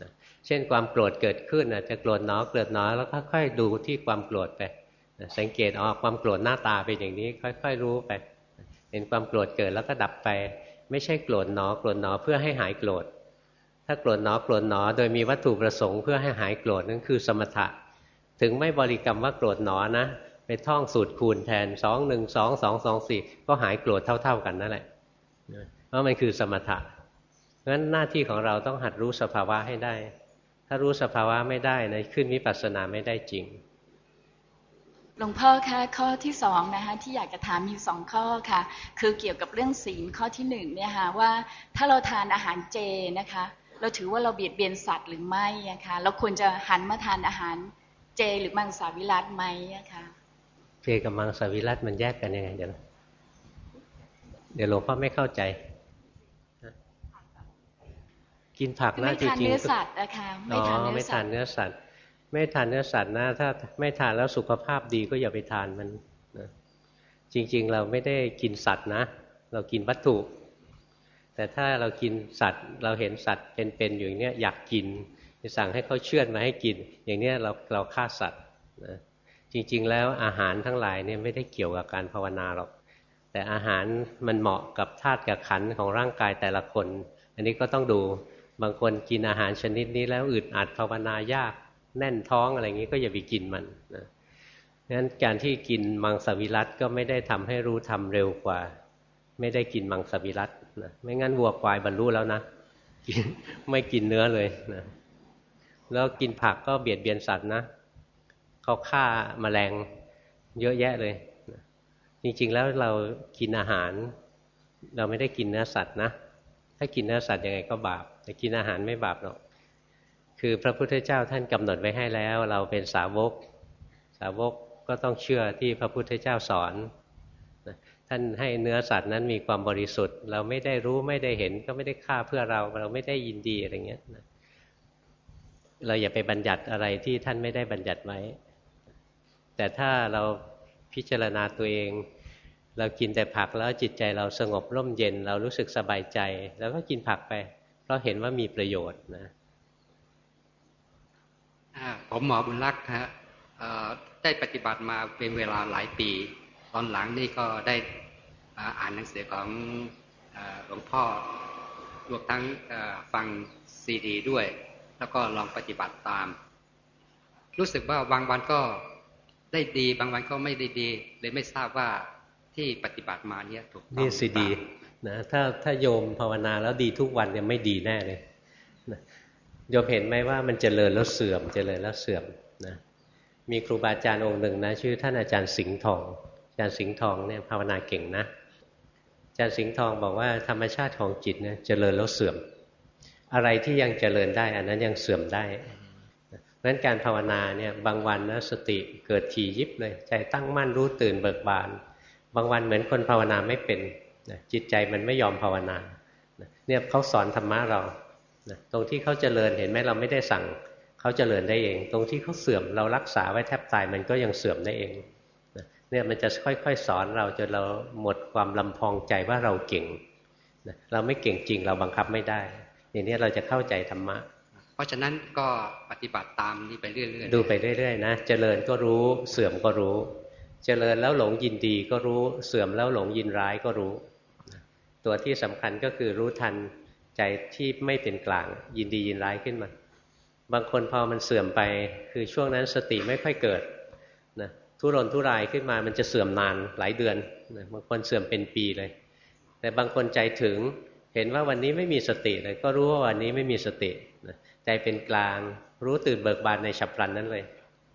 นะเช่นความโกรธเกิดขึ้นจะโกรธน้อเกิดน้อแล้วค่อยๆดูที่ความโกรธไปนะสังเกตอ๋อความโกรธหน้าตาเป็นอย่างนี้ ค่อยๆรู้ไป เห็นความโกรธเกิดแล้วก็ดับไป ไม่ใช่โกรธน้อโกรธน้อเพื่อให้หายโกรธ ถ้าโกรธหนอโกรธหนอโดยมีวัตถุประสงค์เพื่อให้หายโกรธนั่นคือสมถะ ถึงไม่บริกรรมว่าโกรธหนอนะไปท่องสูตรคูณแทนสองหนึ่งสองสองสองสี่ก็หายโกรธเท่า ๆกันนั่นแหละเพราะมันคือสมถะงั้นหน้าที่ของเราต้องหัดรู้สภาวะให้ได้ ถ้ารู้สภาวะไม่ได้นะขึ้นวิปัสสนาไม่ได้จริงหลวงพ่อคะข้อที่สองนะคะที่อยากจะถามมีสองข้อค่ะ คือเกี่ยวกับเรื่องศีลข้อที่หนึ่งเนี่ยค่ะว่าถ้าเราทานอาหารเจนะคะ เราถือว่าเราเบียดเบียนสัตว์หรือไม่นะคะเราควรจะหันมาทานอาหารเจหรือมังสวิรัตไหมนะคะเจกับมังสวิรัตมันแยกกันยังไงเดี๋ยวเดี๋ยวหลวงพ่อไม่เข้าใจ กินผักนะจริงๆไม่ทานเนื้อสัตว์นะคะไม่ทานเนื้อสัตว์ไม่ทานเนื้อสัตว์ไม่ทานเนื้อสัตว์นะถ้าไม่ทานแล้วสุขภาพดีก็อย่าไปทานมันนะจริง ๆ เราไม่ได้กินสัตว์นะ เรากินวัตถุ แต่ถ้าเรากินสัตว์เราเห็นสัตว์เป็นๆอยู่อย่างเนี้ยอยากกินสั่งให้เขาเชื่อมาให้กิน อย่างเนี้ยเราเราฆ่าสัตว์นะจริงๆ แล้วอาหารทั้งหลายเนี่ยไม่ได้เกี่ยวกับการภาวนาหรอก แต่อาหารมันเหมาะกับธาตุกับขันของร่างกายแต่ละคน อันนี้ก็ต้องดูบางคนกินอาหารชนิดนี้แล้วอึดอัดภาวนายากแน่นท้องอะไรอย่างนี้ก็อย่าไปกินมันนะงั้นการที่กินมังสวิรัตก็ไม่ได้ทำให้รู้ทำเร็วกว่า ไม่ได้กินมังสวิรัต นะไม่งั้นวัวควายบรรลุแล้วนะไม่กินเนื้อเลยนะแล้วกินผักก็เบียดเบียนสัตว์นะเขาฆ่ามาแมลงเยอะแยะเลยนะจริงๆแล้วเรากินอาหาร เราไม่ได้กินเนื้อสัตว์นะถ้ากินเนื้อสัตว์ยังไงก็บาป แต่กินอาหารไม่บาปหรอกคือพระพุทธเจ้าท่านกำหนดไว้ให้แล้ว เราเป็นสาวก สาวกก็ต้องเชื่อที่พระพุทธเจ้าสอน ท่านให้เนื้อสัตว์นั้นมีความบริสุทธิ์ เราไม่ได้รู้ไม่ได้เห็นก็ไม่ได้ฆ่าเพื่อเรา เราไม่ได้ยินดีอะไรเงี้ยเราอย่าไปบัญญัติอะไรที่ท่านไม่ได้บัญญัติไว้ แต่ถ้าเราพิจารณาตัวเอง เรากินแต่ผักแล้วจิตใจเราสงบร่มเย็น เรารู้สึกสบายใจ แล้วก็กินผักไป เพราะเห็นว่ามีประโยชน์นะผมหมอบุญรักษ์ฮะได้ปฏิบัติมาเป็นเวลาหลายปี ตอนหลังนี่ก็ได้อ่านหนังสือของหลวงพ่อรวมทั้งฟังซีดี ด้วย แล้วก็ลองปฏิบัติตาม รู้สึกว่าบางวันก็ได้ดีบางวันก็ไม่ได้ดี เลยไม่ทราบว่าที่ปฏิบัติมาเนี่ยถูกต้องนี่ซีดีนะถ้าถ้าโยมภาวนาแล้วดีทุกวันเนี่ยไม่ดีแน่เลยนะโยมเห็นไหมว่ามันเจริญแล้วเสื่อมเจริญแล้วเสื่อมนะมีครูบาอาจารย์องค์หนึ่งนะชื่อท่านอาจารย์สิงห์ทอง อาจารย์สิงห์ทองเนี่ยภาวนาเก่งนะอาจารย์สิงห์ทองบอกว่าธรรมชาติของจิตเนี่ยเจริญแล้วเสื่อม อะไรที่ยังเจริญได้อันนั้นยังเสื่อมได้เพราะฉะนั้นการภาวนาเนี่ยบางวันนะสติเกิดทียิบเลย ใจตั้งมั่นรู้ตื่นเบิกบาน บางวันเหมือนคนภาวนาไม่เป็นจิตใจมันไม่ยอมภาวนาเนี่ยเขาสอนธรรมะเราตรงที่เขาเจริญเห็นไหมเราไม่ได้สั่งเขาเจริญได้เอง ตรงที่เขาเสื่อมเรารักษาไว้แทบตายมันก็ยังเสื่อมได้เอง เนี่ยมันจะค่อยๆ สอนเราจนเราหมดความลำพองใจว่าเราเก่งนะเราไม่เก่งจริงเราบังคับไม่ได้อย่างนี้เราจะเข้าใจธรรมะ เพราะฉะนั้นก็ปฏิบัติตามนี้ไปเรื่อยๆดูไปเรื่อยๆนะเจริญก็รู้เสื่อมก็รู้ เจริญแล้วหลงยินดีก็รู้เสื่อมแล้วหลงยินร้ายก็รู้ ตัวที่สำคัญก็คือรู้ทันใจที่ไม่เป็นกลางยินดียินร้ายขึ้นมา บางคนพอมันเสื่อมไป คือช่วงนั้นสติไม่ค่อยเกิดนะ ทุรนทุรายขึ้นมามันจะเสื่อมนานหลายเดือนนะบางคนเสื่อมเป็นปีเลย แต่บางคนใจถึงเห็นว่าวันนี้ไม่มีสติเลยก็รู้ว่าวันนี้ไม่มีสตินะใจเป็นกลางรู้ตื่นเบิกบานในฉับพลันนั้นเลย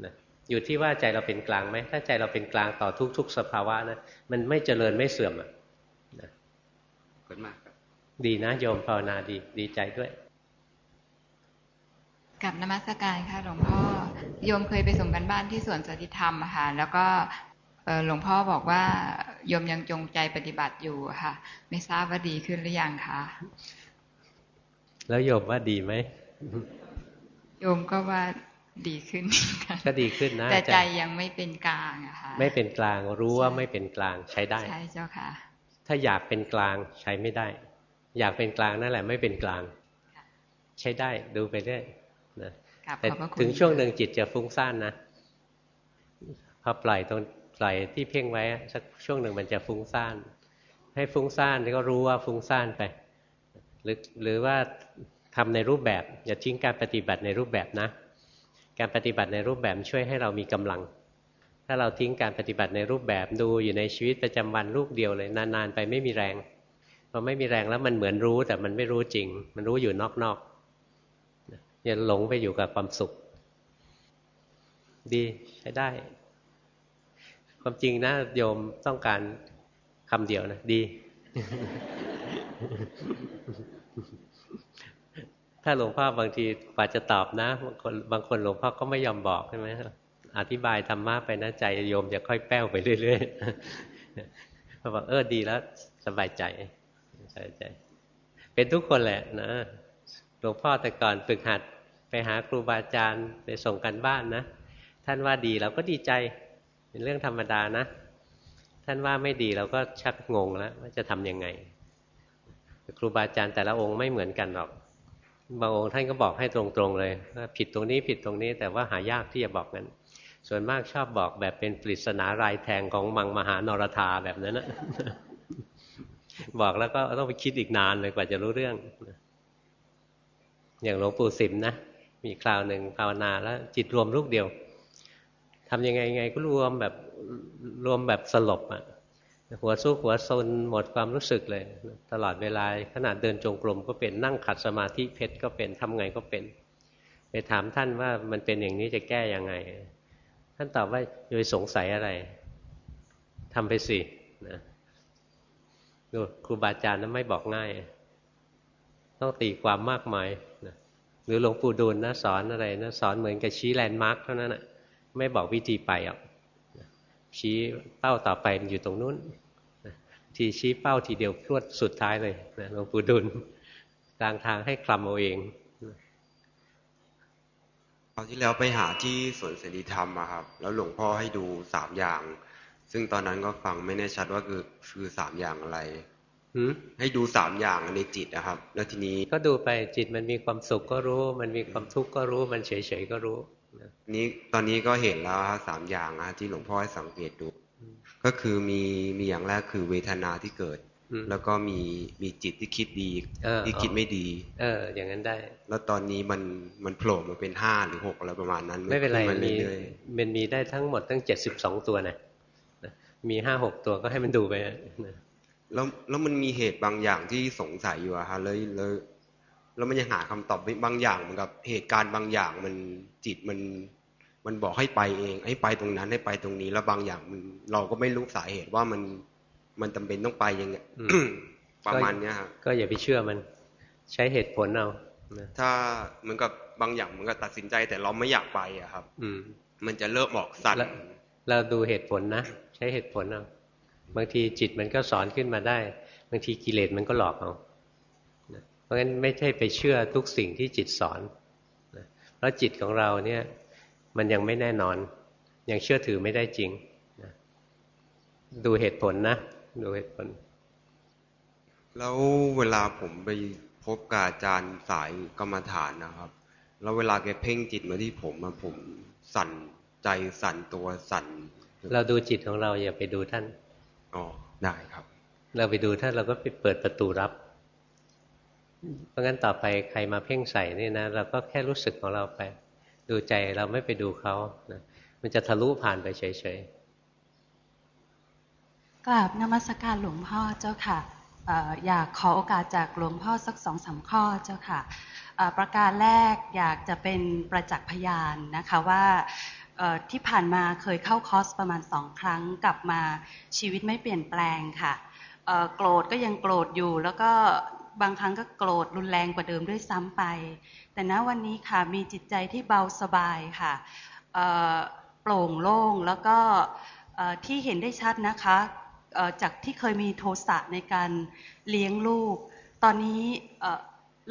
นะอยู่ที่ว่าใจเราเป็นกลางไหมถ้าใจเราเป็นกลางต่อทุก ๆ สภาวะนะมันไม่เจริญไม่เสื่อมอะนะขอบคุณมากครับดีนะโยมภาวนาดีดีใจด้วยกับนมัสการค่ะหลวงพ่อ โยมเคยไปส่งกันบ้านที่สวนสติธรรมค่ะ แล้วก็หลวงพ่อบอกว่าโยมยังจงใจปฏิบัติอยู่ค่ะ ไม่ทราบว่าดีขึ้นหรือยังคะแล้วโยมว่าดีไหมโยมก็ว่าดีขึ้นก็ดีขึ้นนะแต่ใจยังไม่เป็นกลางอะค่ะไม่เป็นกลางรู้ว่าไม่เป็นกลางใช้ได้ใช่เจ้าค่ะ ถ้าอยากเป็นกลางใช้ไม่ได้ อยากเป็นกลางนั่นแหละ ไม่เป็นกลาง ใช้ได้ดูไปเรื่อยนะ แต่ถึงช่วงหนึ่งจิตจะฟุ้งซ่านนะพอปล่อยตรงปล่อยที่เพ่งไว้สักช่วงหนึ่งมันจะฟุ้งซ่านให้ฟุ้งซ่านก็รู้ว่าฟุ้งซ่านไป หรือหรือว่าทำในรูปแบบ อย่าทิ้งการปฏิบัติในรูปแบบนะ การปฏิบัติในรูปแบบช่วยให้เรามีกำลัง ถ้าเราทิ้งการปฏิบัติในรูปแบบดูอยู่ในชีวิตประจำวันลูกเดียวเลยนานๆไปไม่มีแรงพอไม่มีแรงแล้วมันเหมือนรู้แต่มันไม่รู้จริง มันรู้อยู่นอกๆ อย่าหลงไปอยู่กับความสุข ดีใช้ได้ ความจริงนะโยมต้องการคำเดียวนะ ดี ถ้าหลวงพ่อบางทีกว่าจะตอบนะบางคนบางคนหลวงพ่อก็ไม่ยอมบอกใช่ไหมอธิบายธรรมะไปนะใจโยมจะค่อยแป้วไปเรื่อยๆเขาบอกเออดีแล้วสบายใจสบายใจ เป็นทุกคนแหละนะ หลวงพ่อแต่ก่อนฝึกหัดไปหาครูบาอาจารย์ไปส่งกันบ้านนะ ท่านว่าดีเราก็ดีใจเป็นเรื่องธรรมดานะ ท่านว่าไม่ดีเราก็ชักงงแล้วว่าจะทํำยังไง ครูบาอาจารย์แต่ละองค์ไม่เหมือนกันหรอกบางองค์ท่านก็บอกให้ตรงๆเลยว่าผิดตรงนี้ผิดตรงนี้แต่ว่าหายากที่จะบอกนั้น ส่วนมากชอบบอกแบบเป็นปริศนารายแทงของมังมหานรธาแบบนั้นนะบอกแล้วก็ต้องไปคิดอีกนานเลยกว่าจะรู้เรื่อง อย่างหลวงปู่สิมนะมีคราวหนึ่งภาวนาแล้ว จิตรวมลูกเดียวทำยังไงไงก็รวมแบบรวมแบบสลบอะ่ะหัวสู้หัวซนหมดความรู้สึกเลย ตลอดเวลาขนาดเดินจงกรมก็เป็นนั่งขัดสมาธิเพชรก็เป็นทำไงก็เป็น ไปถามท่านว่ามันเป็นอย่างนี้จะแก้ยังไง ท่านตอบว่าโดยสงสัยอะไรทำไปสินะดูครูบาอาจารย์นั้นไม่บอกง่าย ต้องตีความมากมายนะหรือหลวงปู่ดูลนะสอนอะไรนะสอนเหมือนกับชี้แลนด์มาร์กเท่านั้นนะไม่บอกวิธีไปอะชี้เป้าต่อไปมันอยู่ตรงนู้นทีชี้เป้าทีเดียวพรวดสุดท้ายเลยหลวงปู่ดุลกลางทางให้คลำเอาเองตอนที่แล้วไปหาที่สวนเสรีธรรมอะครับ แล้วหลวงพ่อให้ดูสามอย่าง ซึ่งตอนนั้นก็ฟังไม่แน่ชัดว่าคือคือสามอย่างอะไร ให้ดูสามอย่างในจิตนะครับ แล้วทีนี้ก็ดูไปจิตมันมีความสุขก็รู้ มันมีความทุกข์ก็รู้มันเฉยๆก็รู้นี้ตอนนี้ก็เห็นแล้วสามอย่างนะที่หลวงพ่อให้สังเกตดู ก็คือมีมีอย่างแรกคือเวทนาที่เกิด แล้วก็มีมีจิตที่คิดดีที่คิดไม่ดี เออ อย่างนั้นได้ แล้วตอนนี้มันมันโผล่มาเป็นห้าหรือหกอะไรประมาณนั้นไม่เป็นไรมีมันมีได้ทั้งหมดตั้งเจ็ดสิบสองตัวนะมีห้าหกตัวก็ให้มันดูไป แล้วแล้วมันมีเหตุบางอย่างที่สงสัยอยู่อะฮะเลยเลยแล้วมันยังหาคำตอบบางอย่างเหมือนกับเหตุการณ์บางอย่างมันจิตมันมันบอกให้ไปเอง ให้ไปตรงนั้นให้ไปตรงนี้ แล้วบางอย่างมันเราก็ไม่รู้สาเหตุว่ามันมันจาเป็นต้องไปยังไงประมาณเนี้ยครับก็อย่าไปเชื่อมันใช้เหตุผลเอาถ้าเหมือนกับบางอย่างเหมือนกับตัดสินใจ แต่เราไม่อยากไปอะครับ อืมันจะเลิกบอกสัตว์เราดูเหตุผลนะใช้เหตุผลเอา บางทีจิตมันก็สอนขึ้นมาได้ บางทีกิเลสมันก็หลอกเอาเพราะงั้นไม่ใช่ไปเชื่อทุกสิ่งที่จิตสอนเพราะจิตของเราเนี่ยมันยังไม่แน่นอน ยังเชื่อถือไม่ได้จริงดูเหตุผลนะ ดูเหตุผล แล้วเวลาผมไปพบกับอาจารย์สายกรรมฐานนะครับ แล้วเวลาแกเพ่งจิตมาที่ผมมาผมสั่นใจสั่นตัวสั่น เราดูจิตของเราอย่าไปดูท่าน อ๋อได้ครับ เราไปดูท่านเราก็ไปเปิดประตูรับ เพราะงั้นต่อไปใครมาเพ่งใส่นี่นะเราก็แค่รู้สึกของเราไป ดูใจเราไม่ไปดูเขานะมันจะทะลุผ่านไปเฉยๆกราบนมัสการหลวงพ่อเจ้าค่ะอยากขอโอกาสจากหลวงพ่อสักสองสาข้อเจ้าค่ะประการแรกอยากจะเป็นประจักษ์พยานนะคะว่า ที่ผ่านมาเคยเข้าคอร์สประมาณสองครั้งกลับมาชีวิตไม่เปลี่ยนแปลงค่ะโกรธก็ยังโกรธอยู่ แล้วก็บางครั้งก็โกรธรุนแรงกว่าเดิมด้วยซ้ำไป แต่ณวันนี้ค่ะมีจิตใจที่เบาสบายค่ะโปร่งโล่งแล้วก็ที่เห็นได้ชัดนะคะจากที่เคยมีโทสะในการเลี้ยงลูก ตอนนี้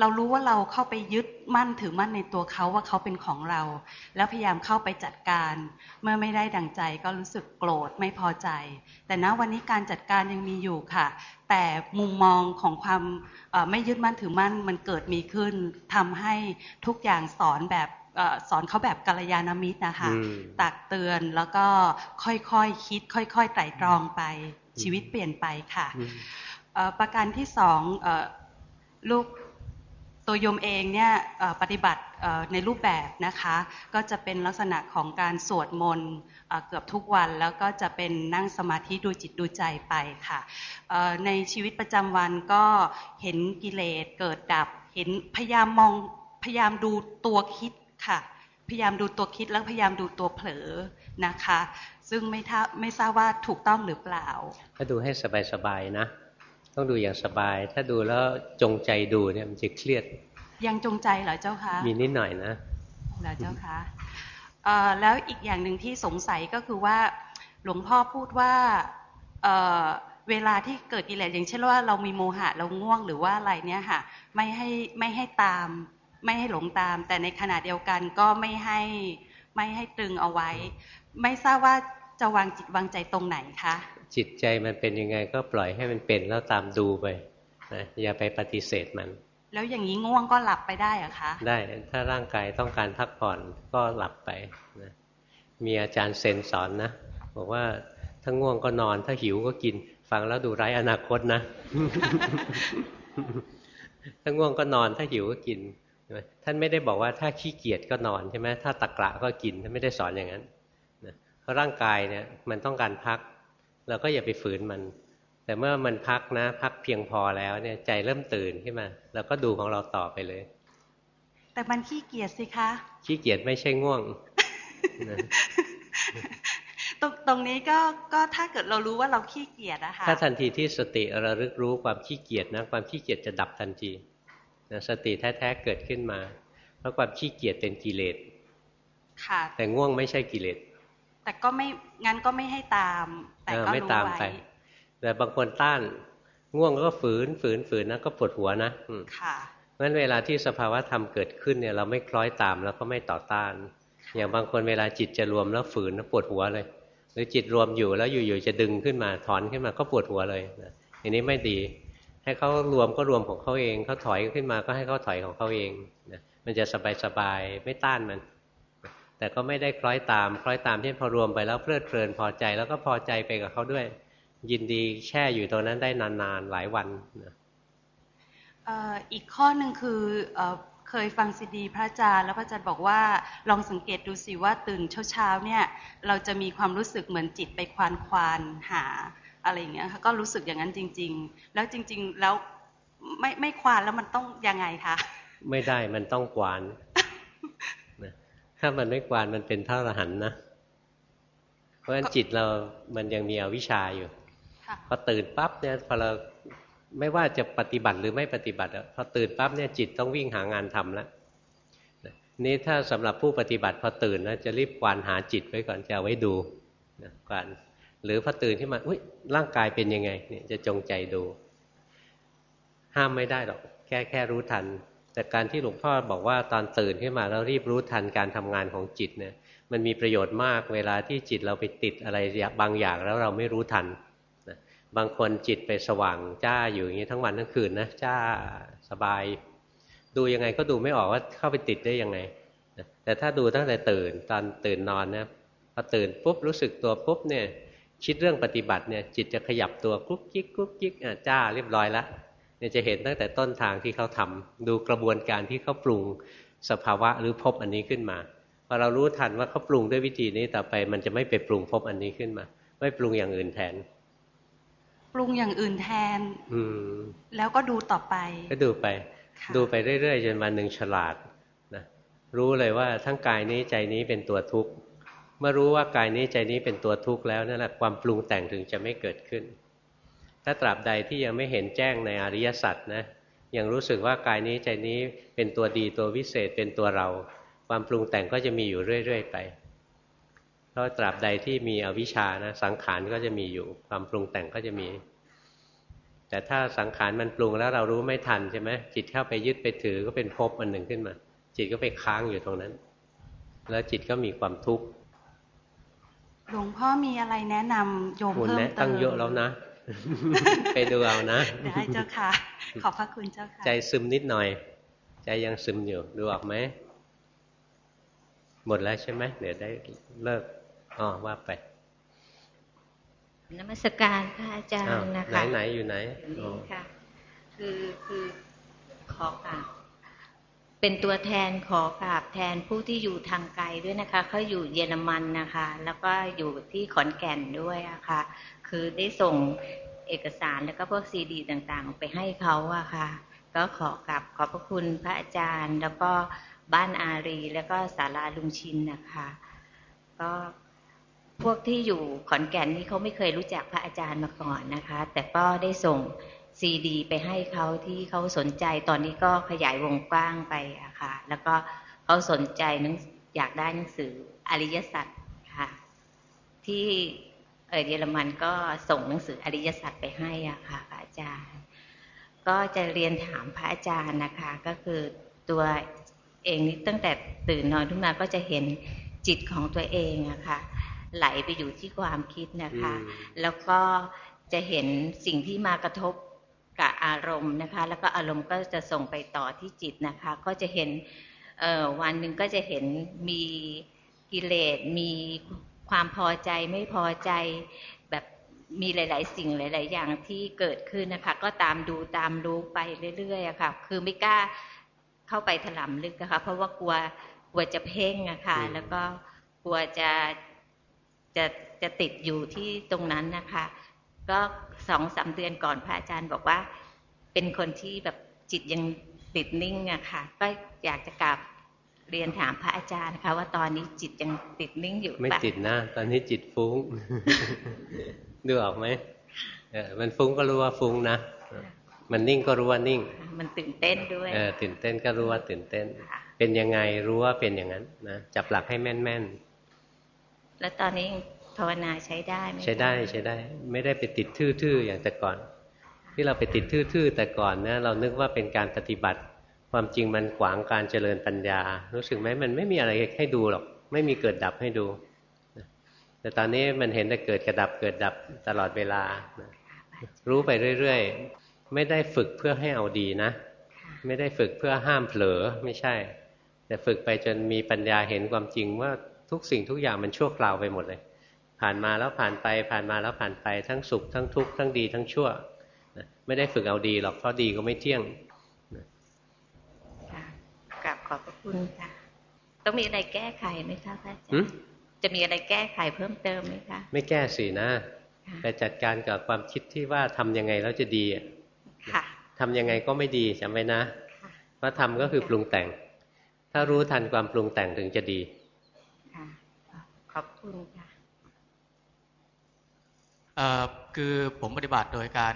เรารู้ว่าเราเข้าไปยึดมั่นถือมั่นในตัวเขาว่าเขาเป็นของเรา แล้วพยายามเข้าไปจัดการ เมื่อไม่ได้ดังใจก็รู้สึกโกรธไม่พอใจ แต่ณวันนี้การจัดการยังมีอยู่ค่ะ แต่มุมมองของความไม่ยึดมั่นถือมั่นมันเกิดมีขึ้นทำให้ทุกอย่างสอนแบบสอนเขาแบบกัลยาณมิตรนะคะตักเตือนแล้วก็ค่อยๆคคิด ค่อยๆไตร่ตรองไปชีวิตเปลี่ยนไปค่ะ ประการที่สองลูก ตัวยมเองเนี่ยปฏิบัติในรูปแบบนะคะ ก็จะเป็นลักษณะของการสวดมนต์เกือบทุกวัน แล้วก็จะเป็นนั่งสมาธิดูจิตดูใจไปค่ะในชีวิตประจำวันก็เห็นกิเลสเกิดดับ เห็นพยายามมองพยายามดูตัวคิดค่ะ พยายามดูตัวคิดแล้วพยายามดูตัวเผลอนะคะ ซึ่งไม่ท่าไม่ทราบว่าถูกต้องหรือเปล่าถ้าดูให้สบายๆนะ ต้องดูอย่างสบาย ถ้าดูแล้วจงใจดูเนี่ยมันจะเครียด ยังจงใจเหรอเจ้าคะมีนิดหน่อยนะเหรอเจ้าคะแล้วอีกอย่างหนึ่งที่สงสัยก็คือว่าหลวงพ่อพูดว่าเเวลาที่เกิดกิเลสอย่างเช่นว่าเรามีโมหะเราง่วงหรือว่าอะไรเนี่ยค่ะ ไม่ให้ไม่ให้ตาม ไม่ให้หลงตาม แต่ในขณะเดียวกันก็ไม่ให้ไม่ให้ตรึงเอาไว้ ไม่ทราบว่า จะวางจิตวางใจตรงไหนคะจิตใจมันเป็นยังไงก็ปล่อยให้มันเป็นแล้วตามดูไปนะอย่าไปปฏิเสธมัน แล้วอย่างนี้ง่วงก็หลับไปได้อะคะได้ถ้าร่างกายต้องการพักผ่อนก็หลับไปนะมีอาจารย์เซนสอนนะบอกว่าถ้าง่วงก็นอน ถ้าหิวก็กิน ฟังแล้วดูไร้อนาคตนะถ้าง่วงก็นอน ถ้าหิวก็กินท่านไม่ได้บอกว่าถ้าขี้เกียจก็นอนใช่ไหมถ้าตะกระก็กินท่านไม่ได้สอนอย่างนั้นเพ ราะร่างกายเนี่ยมันต้องการพัก เราก็อย่าไปฝืนมัน แต่เมื่อมันพักนะ พักเพียงพอแล้วเนี่ยใจเริ่มตื่นขึ้นมาเราก็ดูของเราต่อไปเลย แต่มันขี้เกียจสิคะขี้เกียจไม่ใช่ง่วงตรงตรงนี้ก็ก็ถ้าเกิดเรารู้ว่าเราขี้เกียจนะคะถ้าทันทีที่สติระลึกรู้ความขี้เกียจนะความขี้เกียจจะดับทันทีนะสติแท้ๆเกิดขึ้นมา เพราะความขี้เกียจเป็นกิเลสค่ะ แต่ง่วงไม่ใช่กิเลส แต่ก็ไม่งั้นก็ไม่ให้ตาม แต่ก็รู้ไว้แต่บางคนต้านง่วงก็ฝืนฝืนฝืนนะก็ปวดหัวนะค่ะงั้นเวลาที่สภาวะธรรมเกิดขึ้นเนี่ย เราไม่คล้อยตามแล้วก็ไม่ต่อต้าน อย่างบางคนเวลาจิตจะรวมแล้วฝืนแล้วปวดหัวเลย หรือจิตรวมอยู่แล้วอยู่ๆจะดึงขึ้นมาถอนขึ้นมาก็ปวดหัวเลยนะอย่างนี้ไม่ดี ให้เขารวมก็รวมของเขาเองเขาถอยขึ้นมาก็ให้เขาถอยของเขาเองนะมันจะสบายสบายไม่ต้านมัน แต่ก็ไม่ได้คล้อยตามคล้อยตามที่พอรวมไปแล้วเพลิดเพลินพอใจแล้วก็พอใจไปกับเขาด้วย ยินดีแช่อยู่ตรงนั้นได้นานๆหลายวันนะอีกข้อหนึ่งคือเคยฟังซีดีพระอาจารย์แล้วพระอาจารย์บอกว่าลองสังเกตดูสิว่าตื่นเช้าๆเนี่ยเราจะมีความรู้สึกเหมือนจิตไปควานควานหาอะไรอย่างเงี้ยค่ะก็รู้สึกอย่างนั้นจริง ๆ แล้วจริง ๆแล้วไม่ไม่ควานแล้วมันต้องยังไงคะไม่ได้มันต้องควาน ถ้ามันไม่ควานมันเป็นเท่าระหันนะ เพราะฉะนั้นจิตเรามันยังมีอวิชชาอยู่พอตื่นปั๊บเนี่ยพอเราไม่ว่าจะปฏิบัติหรือไม่ปฏิบัติพอตื่นปั๊บเนี่ยจิตต้องวิ่งหางานทำแล้วนี่ถ้าสำหรับผู้ปฏิบัติพอตื่นนะจะรีบควานหาจิตไว้ก่อนจะเอาไว้ดูนะควานหหรือพอตื่นขึ้นมาอุ้ยร่างกายเป็นยังไงเนี่ยจะจงใจดู ห้ามไม่ได้หรอกแค่แค่รู้ทัน แต่การที่หลวงพ่อบอกว่าตอนตื่นขึ้นมาแล้วรีบรู้ทันการทำงานของจิตเนี่ยมันมีประโยชน์มากเวลาที่จิตเราไปติดอะไรบางอย่างแล้วเราไม่รู้ทันบางคนจิตไปสว่างจ้าอยู่อย่างนี้ทั้งวันทั้งคืนนะจ้าสบาย ดูยังไงก็ดูไม่ออกว่าเข้าไปติดได้ยังไงแต่ถ้าดูตั้งแต่ตื่นตอนตื่นนอนนะพอตื่นปุ๊บรู้สึกตัวปุ๊บเนี่ยคิดเรื่องปฏิบัติเนี่ยจิตจะขยับตัวกุ๊กกิ๊กกุ๊กกิ๊กจ้าเรียบร้อยแล้ว เนี่ยจะเห็นตั้งแต่ต้นทางที่เขาทำดูกระบวนการที่เขาปรุงสภาวะหรือพบอันนี้ขึ้นมาพอเรารู้ทันว่าเขาปรุงด้วยวิธีนี้ต่อไป มันจะไม่ไปปรุงพบอันนี้ขึ้นมา ไม่ปรุงอย่างอื่นแทน ปรุงอย่างอื่นแทน อืม แล้วก็ดูต่อไป ก็ดูไป ดูไปเรื่อยๆจนวันหนึ่งฉลาดนะรู้เลยว่าทั้งกายนี้ใจนี้เป็นตัวทุกข์เมื่อรู้ว่ากายนี้ใจนี้เป็นตัวทุกข์แล้วนั่นแหละความปรุงแต่งถึงจะไม่เกิดขึ้น ถ้าตราบใดที่ยังไม่เห็นแจ้งในอริยสัจนะยังรู้สึกว่ากายนี้ใจนี้เป็นตัวดีตัววิเศษเป็นตัวเรา ความปรุงแต่งก็จะมีอยู่เรื่อย ๆ ไป เพราะตราบใดที่มีอวิชชานะสังขารก็จะมีอยู่ ความปรุงแต่งก็จะมี แต่ถ้าสังขารมันปรุงแล้วเรารู้ไม่ทันใช่ไหมจิตเข้าไปยึดไปถือก็เป็นภพอันหนึ่งขึ้นมา จิตก็ไปค้างอยู่ตรงนั้น แล้วจิตก็มีความทุกข์หลวงพ่อมีอะไรแนะนำโยมเพิ่มเติมตั้งเยอะแล้วนะ ไปดูเอานะได้เจ้าค่ะ ขอบพระคุณเจ้าค่ะ ใจซึมนิดหน่อย ใจยังซึมอยู่ดูออกไหมหมดแล้วใช่ไหมเดี๋ยวได้เลิกอ๋อว่าไปนมัสการพระอาจารย์นะคะไหนไหนอยู่ไหนนี่ค่ะ คือคือขอกราบ เป็นตัวแทนขอกราบแทนผู้ที่อยู่ทางไกลด้วยนะคะเขาอยู่เยอรมันนะคะ แล้วก็อยู่ที่ขอนแก่นด้วยอะค่ะ คือได้ส่งเอกสารแล้วก็พวกซีดีต่างๆ ไปให้เขาอะค่ะ ก็ขอกราบขอบพระคุณพระอาจารย์ แล้วก็บ้านอารี แล้วก็ศาลาลุงชินนะคะ ก็พวกที่อยู่ขอนแก่นนี่เขาไม่เคยรู้จักพระอาจารย์มาก่อนนะคะ แต่ก็ได้ส่ง ซีดี ไปให้เขาที่เขาสนใจตอนนี้ก็ขยายวงกว้างไปอะค่ะ แล้วก็เขาสนใจนังอยากได้หนังสืออริยสัจค่ะ ที่เออเยอรมันก็ส่งหนังสืออริยสัจไปให้อะค่ะพระอาจารย์ ก็จะเรียนถามพระอาจารย์นะคะ ก็คือตัวเองนี่ตั้งแต่ตื่นนอนขึ้นมาก็จะเห็นจิตของตัวเองอะค่ะไหลไปอยู่ที่ความคิดนะคะ แล้วก็จะเห็นสิ่งที่มากระทบ กับอารมณ์นะคะ แล้วก็อารมณ์ก็จะส่งไปต่อที่จิตนะคะ ก็จะเห็นวันหนึ่งก็จะเห็นมีกิเลสมีความพอใจไม่พอใจแบบมีหลาย ๆ สิ่งหลาย ๆ อย่างที่เกิดขึ้นนะคะ ก็ตามดูตามรู้ไปเรื่อยๆอะค่ะ คือไม่กล้าเข้าไปถลำลึกนะคะ เพราะว่ากลัวกลัวจะเพ่งอะค่ะ แล้วก็กลัวจะจะจะติดอยู่ที่ตรงนั้นนะคะ ก็สองสาเดือนก่อนพระอาจารย์บอกว่า เป็นคนที่แบบจิตยังติดนิ่งอะค่ะ ก็อยากจะกลับเรียนถามพระอาจารย์นะคะ ว่าตอนนี้จิตยังติดนิ่งอยู่ไม่ติดนะตอนนี้จิตฟุ้ง ดูออกไหมเออมันฟุ้งก็รู้ว่าฟุ้งนะมันนิ่งก็รู้ว่านิ่ง มันตื่นเต้นด้วยเออตื่นเต้นก็รู้ว่าตื่นเต้น เป็นยังไงรู้ว่าเป็นอย่างนั้นนะจับหลักให้แม่นๆแล้วตอนนี้ ภาวนาใช้ได้ไหมใช้ได้ใช้ได้ ไม่ได้ไปติดทื่อๆอย่างแต่ก่อน ที่เราไปติดทื่อๆแต่ก่อนนะเรานึกว่าเป็นการปฏิบัติ ความจริงมันขวางการเจริญปัญญา รู้สึกไหมมันไม่มีอะไรให้ดูหรอก ไม่มีเกิดดับให้ดู แต่ตอนนี้มันเห็นแต่เกิดกระดับเกิดดับตลอดเวลา รู้ไปเรื่อยๆ ไม่ได้ฝึกเพื่อให้เอาดีนะ ไม่ได้ฝึกเพื่อห้ามเผลอไม่ใช่ แต่ฝึกไปจนมีปัญญาเห็นความจริงว่าทุกสิ่งทุกอย่างมันชั่วคราวไปหมดเลย ผ่านมาแล้วผ่านไป ผ่านมาแล้วผ่านไปทั้งสุขทั้งทุกข์ทั้งดีทั้งชั่วไม่ได้ฝึกเอาดีหรอกเพราะดีก็ไม่เที่ยงค่ะกลับขอบพระคุณค่ะต้องมีอะไรแก้ไขไหมคะพระอาจารย์จะมีอะไรแก้ไขเพิ่มเติมไหมคะไม่แก้สินะไปจัดการกับความคิดที่ว่าทำยังไงแล้วจะดีค่ะทำยังไงก็ไม่ดีจำไว้นะเพราะทำก็คือปรุงแต่ง ถ้ารู้ทันความปรุงแต่งถึงจะดีอบคุณ ค่ะคือผมปฏิบัติโดยการ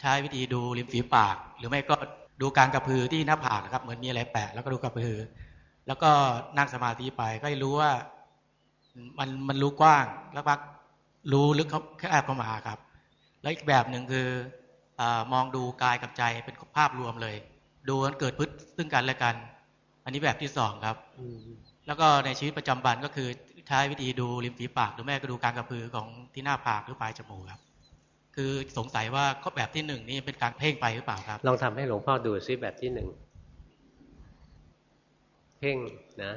ใช้วิธีดูริมฝีปาก หรือไม่ก็ดูการกระพือที่หน้าผากครับ เหมือนมีอะไรแปะแล้วก็ดูกระพือ แล้วก็นั่งสมาธิไปก็รู้ว่ามันมันรู้กว้างแล้วพักรู้ลึกเขาแค่แอบเข้ามาครับ แล้วอีกแบบหนึ่งคืออมองดูกายกับใจเป็นภาพรวมเลย ดูมันเกิดพึ่งซึ่งกันและกัน อันนี้แบบที่สองครับ แล้วก็ในชีวิตประจำวันก็คือ ใช้วิธีดูริมฝีปากหรือแม่ก็ดูการกระพือของที่หน้าผากหรือปลายจมูกครับ คือสงสัยว่าข้อแบบที่หนึ่งนี่เป็นการเพ่งไปหรือเปล่าครับ ลองทำให้หลวงพ่อดูซิแบบที่หนึ่งเพ่งนะ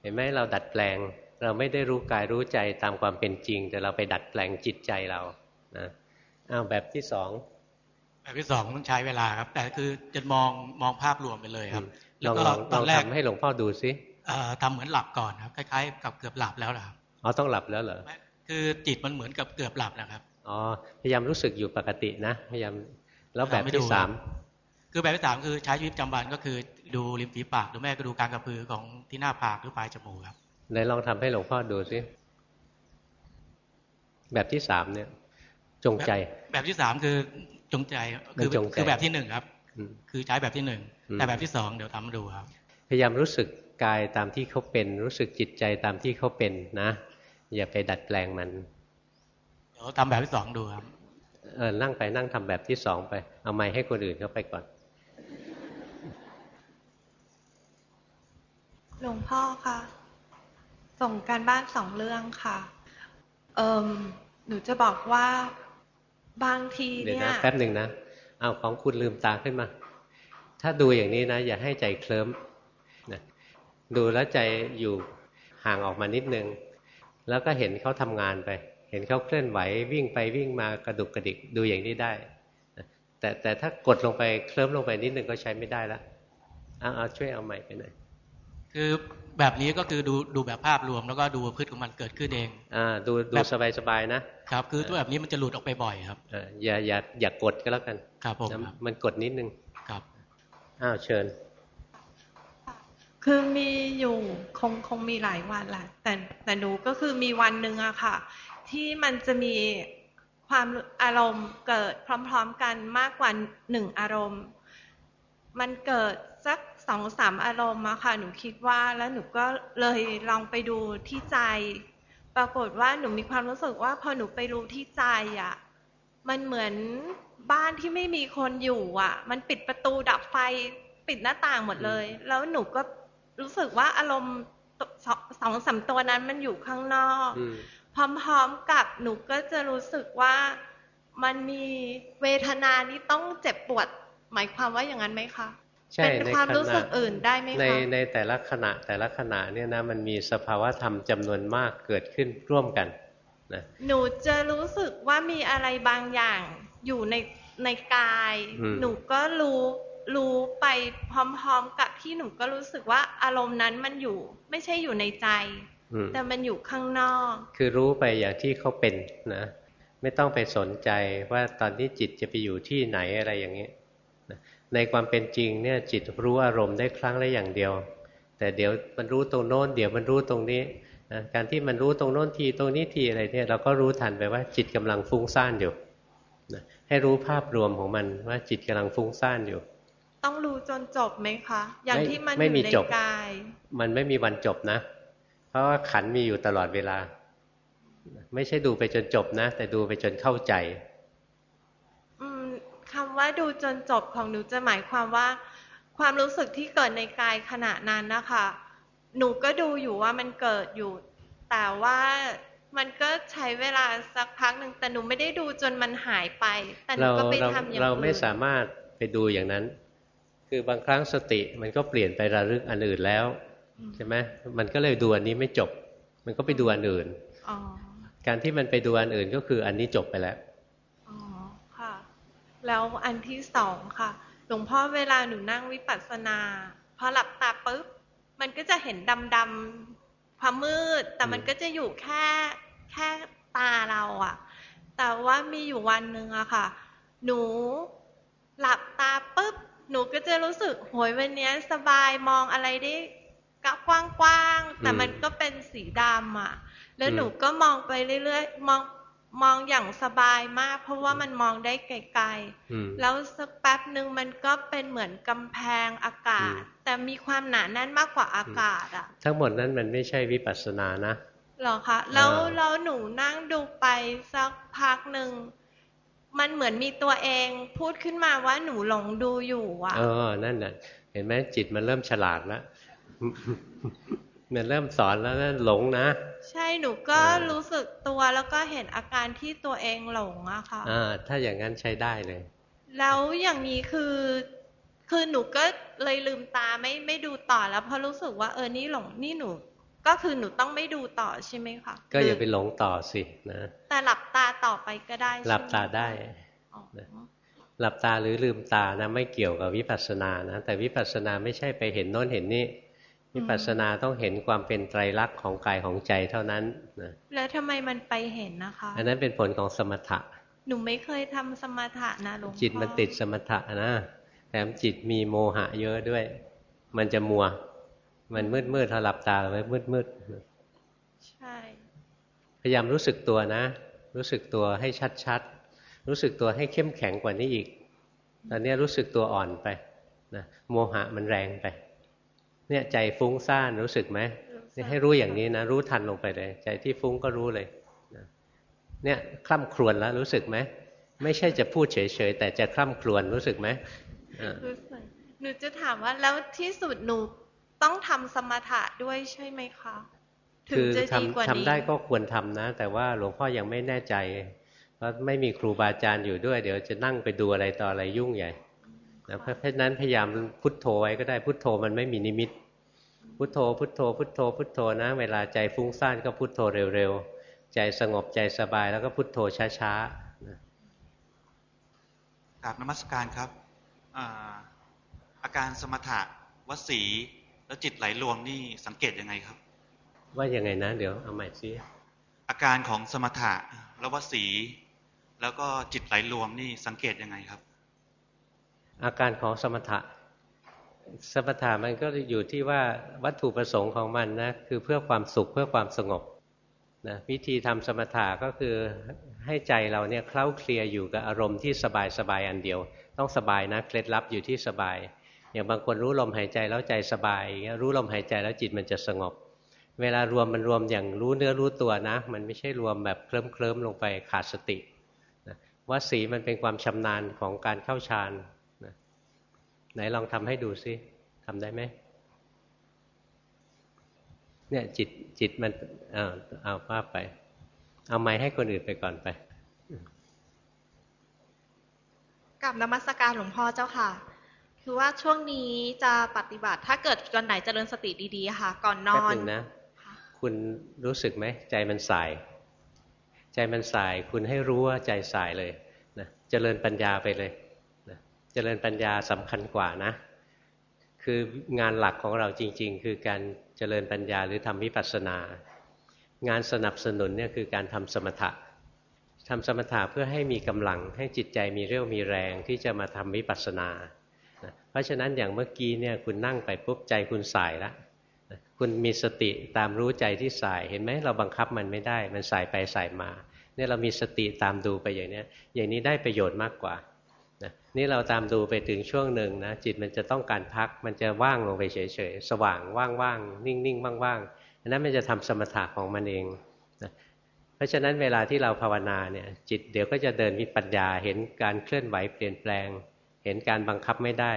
เห็นไหมเราดัดแปลง เราไม่ได้รู้กายรู้ใจตามความเป็นจริง แต่เราไปดัดแปลงจิตใจเรานะอ้าวแบบที่สองแบบที่สองต้องใช้เวลาครับ แต่คือจะมองมองภาพรวมไปเลยครับลแล้วองก็ลองตลอองนแรกทำให้หลวงพ่อดูซิเอ่อ ทำเหมือนหลับก่อนครับคล้ายๆ กับเกือบหลับแล้วนะครับอ๋อต้องหลับแล้วเหรอคือจิตมันเหมือนกับเกือบหลับนะครับอ๋อพยายามรู้สึกอยู่ปกตินะ พยายามแล้วแบบไม่ที่ดูสามคือแบบที่สามคือใช้ชีวิตประจำวันก็คือดูริมฝีปากหรือแม่ก็ดูการกระพือของที่หน้าผากหรือปลายจมูกครับไหนลองทำให้หลวงพ่อดูซิแบบที่สามเนี่ย จงใจ แบบแบบที่สามคือจงใจคือไม่จงใจคือแบบที่หนึ่งครับอืมคือใช้แบบที่หนึ่งอืมแต่แบบที่สองเดี๋ยวทำมาดูครับ พยายามรู้สึก กายตามที่เขาเป็น รู้สึกจิตใจตามที่เขาเป็นนะ อย่าไปดัดแปลงมันเดี๋ยวทำแบบที่สองดูครับเออนั่งไปนั่งทำแบบที่สองไป เอาไม้ให้คนอื่นเขาไปก่อน หลวงพ่อค่ะส่งการบ้านสองเรื่องค่ะ เอิมหนูจะบอกว่าบางทีเดี๋ยวเนี่ยนะแป๊บหนึ่งนะ เอาของคุณลืมตาขึ้นมา ถ้าดูอย่างนี้นะ อย่าให้ใจเคลิ้มนะ ดูแล้วใจอยู่ห่างออกมานิดนึง แล้วก็เห็นเขาทำงานไป เห็นเขาเคลื่อนไหววิ่งไปวิ่งมากระดุกกระดิกดูอย่างนี้ได้นะแต่แต่ถ้ากดลงไปเคลิ้มลงไปนิดนึงก็ใช้ไม่ได้ละเอาเอาช่วยเอาใหม่ไปหน่อยคือแบบนี้ก็คือดูดูแบบภาพรวมแล้วก็ดูพฤติของมันเกิดขึ้นเองอ่าดูดูแบบสบายๆนะครับคือตัวแบบนี้มันจะหลุดออกไปบ่อยครับเอออย่าอย่าอย่ากดก็แล้วกันครับผมนะครับมันกดนิดนึงครับอ้าวเชิญ คือมีอยู่คงคงมีหลายวันแหละแต่แต่หนูก็คือมีวันหนึ่งอะค่ะ ที่มันจะมีความอารมณ์เกิดพร้อม ๆ กันมากกว่าหนึ่งอารมณ์ มันเกิดสักสองสามอารมณ์อะค่ะ หนูคิดว่าแล้วหนูก็เลยลองไปดูที่ใจ ปรากฏว่าหนูมีความรู้สึกว่าพอหนูไปรู้ที่ใจอะมันเหมือนบ้านที่ไม่มีคนอยู่อะมันปิดประตูดับไฟปิดหน้าต่างหมดเลย แล้วหนูก็ รู้สึกว่าอารมณ์สองสองสามตัวนั้นมันอยู่ข้างนอกอืมพร้อมๆกับหนูก็จะรู้สึกว่ามันมีเวทนานี้ต้องเจ็บปวด หมายความว่าอย่างนั้นไหมคะใช่เป็นในความขณะรู้สึกอื่นได้ไหมในคะในแต่ละขณะแต่ละขณะเนี่ยนะมันมีสภาวะธรรมจำนวนมากเกิดขึ้นร่วมกันนะหนูจะรู้สึกว่ามีอะไรบางอย่างอยู่ในในกายอืมหนูก็รู้ รู้ไปพร้อมๆกับที่หนูก็รู้สึกว่าอารมณ์นั้นมันอยู่ ไม่ใช่อยู่ในใจอืมแต่มันอยู่ข้างนอก คือรู้ไปอย่างที่เขาเป็นนะ ไม่ต้องไปสนใจว่าตอนนี้จิตจะไปอยู่ที่ไหนอะไรอย่างนี้นะในความเป็นจริงเนี่ยจิตรู้อารมณ์ได้ครั้งละอย่างเดียว แต่เดี๋ยวมันรู้ตรงโน้น เดี๋ยวมันรู้ตรงนี้นะการที่มันรู้ตรงโน้นทีตรงนี้ทีอะไรเนี่ยเราก็รู้ทันไปว่าจิตกำลังฟุ้งซ่านอยู่นะให้รู้ภาพรวมของมันว่าจิตกำลังฟุ้งซ่านอยู่ ต้องรู้จนจบไหมคะ อย่างไม่ที่มันอไม่มียู่ในจบกาย มันไม่มีวันจบนะ เพราะว่าขันธ์มีอยู่ตลอดเวลา ไม่ใช่ดูไปจนจบนะ แต่ดูไปจนเข้าใจอืมคำว่าดูจนจบของหนูจะหมายความว่า ความรู้สึกที่เกิดในกายขณะนั้นนะคะ หนูก็ดูอยู่ว่ามันเกิดอยู่ แต่ว่ามันก็ใช้เวลาสักพักหนึ่งแต่หนูไม่ได้ดูจนมันหายไป แต่หนูเราก็ไปเราทำอย่างเราอื่นไม่สามารถไปดูอย่างนั้น คือบางครั้งสติมันก็เปลี่ยนไประลึกอันอื่นแล้วใช่ไหมมันก็เลยดูอันนี้ไม่จบ มันก็ไปดูอันอื่นอ๋อการที่มันไปดูอันอื่นก็คืออันนี้จบไปแล้วอ๋อค่ะ แล้วอันที่สองค่ะ หลวงพ่อเวลาหนูนั่งวิปัสสนาพอหลับตาปุ๊บมันก็จะเห็นดำๆความมืด แต่มันก็จะอยู่แค่แค่ตาเราอะแต่ว่ามีอยู่วันหนึ่งอะค่ะ หนูหลับตาปุ๊บ หนูก็จะรู้สึกโหยวันเนี้ยสบายมองอะไรได้กว้างๆแต่อืมมันก็เป็นสีดำอะแล้วอืมหนูก็มองไปเรื่อยๆมองมองอย่างสบายมาก เพราะว่ามันมองได้ไกลอืมๆแล้วสักแป๊บหนึ่งมันก็เป็นเหมือนกำแพงอากาศอืมแต่มีความหนาแน่นมากกว่าอากาศอะ ทั้งหมดนั้นมันไม่ใช่วิปัสสนานะเหรอคะแล้วแล้วหนูนั่งดูไปสักพักหนึ่ง มันเหมือนมีตัวเองพูดขึ้นมาว่าหนูหลงดูอยู่อะเออนั่นน่ะ เห็นไหมจิตมันเริ่มฉลาดแล้วมันเริ่มสอนแล้วนะหลงนะ ใช่หนูก็รู้สึกตัวแล้วก็เห็นอาการที่ตัวเองหลงอะค่ะอ่าถ้าอย่างนั้นใช้ได้เลย แล้วอย่างนี้คือ คือหนูก็เลยลืมตาไม่ไม่ดูต่อแล้วเพราะรู้สึกว่าเออนี่หลงนี่หนู ก็คือหนูต้องไม่ดูต่อใช่ไหมคะก็อย่าไปหลงต่อสินะแต่หลับตาต่อไปก็ได้ใช่ไมหลับตาได้นะหลับตาหรือลืมตานะไม่เกี่ยวกับวิปัสสนานะแต่วิปัสสนาไม่ใช่ไปเห็นโน้นเห็นนี่วิปัสสนาต้องเห็นความเป็นไตรลักษณ์ของกายของใจเท่านั้นนะแล้วทำไมมันไปเห็นนะคะ อันนั้นเป็นผลของสมถะ หนูไม่เคยทำสมถะนะหลวงพ่อจิตมันติดสมถะนะแถมจิตมีโมหะเยอะด้วย มันจะมัว มันมืดมืดถ้าหลับตาไว้มืดมืดใช่ พยายามรู้สึกตัวนะ รู้สึกตัวให้ชัดๆ รู้สึกตัวให้เข้มแข็งกว่านี้อีก ตอนนี้รู้สึกตัวอ่อนไปนะโมหะมันแรงไป เนี่ยใจฟุ้งซ่านรู้สึกไหมนี่ให้รู้อย่างนี้นะ รู้ทันลงไปเลย ใจที่ฟุ้งก็รู้เลยนะเนี่ยคล่ำครวญแล้วรู้สึกไหมไม่ใช่จะพูดเฉยๆแต่จะคล่ำครวญรู้สึกไหมอ่ารู้สึกหนูจะถามว่าแล้วที่สุดหนู ต้องทำสมถะด้วยใช่ไหมคะถึคืงอจะดีกว่าทำนี้ทำได้ก็ควรทำนะ แต่ว่าหลวงพ่อยังไม่แน่ใจเพราะไม่มีครูบาอาจารย์อยู่ด้วย เดี๋ยวจะนั่งไปดูอะไรต่ออะไรยุ่งใหญ่นะเพราะฉะนั้นพยายามพุทโธไว้ก็ได้พุทโธมันไม่มีนิมิต พุทโธ พุทโธ พุทโธ พุทโธนะ เวลาใจฟุ้งซ่านก็พุทโธเร็วๆ ใจสงบใจสบายแล้วก็พุทโธช้าๆนะกราบนมัสการครับอ่าอาการสมถะวสี แล้วจิตไหลรวมนี่สังเกตยังไงครับ ว่ายังไงนะ เดี๋ยวเอาใหม่ซิอาการของสมถะแล้ววสี แล้วก็จิตไหลรวมนี่สังเกตยังไงครับ อาการของสมถะ สมถะมันก็อยู่ที่ว่าวัตถุประสงค์ของมันนะคือเพื่อความสุขเพื่อความสงบนะวิธีทำสมถะก็คือให้ใจเราเนี่ยเคล้าเคลียอยู่กับอารมณ์ที่สบายสบายอันเดียว ต้องสบายนะเคล็ดลับอยู่ที่สบาย อย่างบางคนรู้ลมหายใจแล้วใจสบายอย่างเงี้ยรู้ลมหายใจแล้วจิตมันจะสงบ เวลารวมมันรวมอย่างรู้เนื้อรู้ตัวนะ มันไม่ใช่รวมแบบเคลิ้มเคลิ้มๆลงไปขาดสตินะว่าสีมันเป็นความชำนาญของการเข้าฌานนะไหนลองทำให้ดูซิทำได้ไหมเนี่ยจิตจิตมันเอาเอาภาพไป เอาไม้ให้คนอื่นไปก่อนไปกับนมัสการหลวงพ่อเจ้าค่ะ คือว่าช่วงนี้จะปฏิบัติ ถ้าเกิดวันไหนเจริญสติดีๆค่ะ ก่อนนแป๊บอนหนึ่งนะ คุณรู้สึกไหมใจมันสาย ใจมันสาย คุณให้รู้ว่าใจสายเลยนะเจริญปัญญาไปเลยนะเจริญปัญญาสำคัญกว่านะ คืองานหลักของเราจริง ๆ คือการเจริญปัญญาหรือทำวิปัสสนา งานสนับสนุนเนี่ยคือการทำสมถะทำสมถะเพื่อให้มีกำลังให้จิตใจมีเรี่ยวมีแรงที่จะมาทำวิปัสสนานะ เพราะฉะนั้นอย่างเมื่อกี้เนี่ยคุณนั่งไปปุ๊บใจคุณสายแล้วคุณมีสติตามรู้ใจที่สาย เห็นไหมเราบังคับมันไม่ได้ มันสายไปสายมาเนี่ยเรามีสติตามดูไปอย่างนี้อย่างนี้ได้ประโยชน์มากกว่านะนี่เราตามดูไปถึงช่วงหนึ่งนะจิตมันจะต้องการพักมันจะว่างลงไปเฉยๆ สว่างว่างๆ นิ่งๆ ว่างๆอันนั้นมันจะทำสมถะของมันเองนะเพราะฉะนั้นเวลาที่เราภาวนาเนี่ยจิตเดี๋ยวก็จะเดินมีปัญญาเห็นการเคลื่อนไหวเปลี่ยนแปลง เห็นการบังคับไม่ได้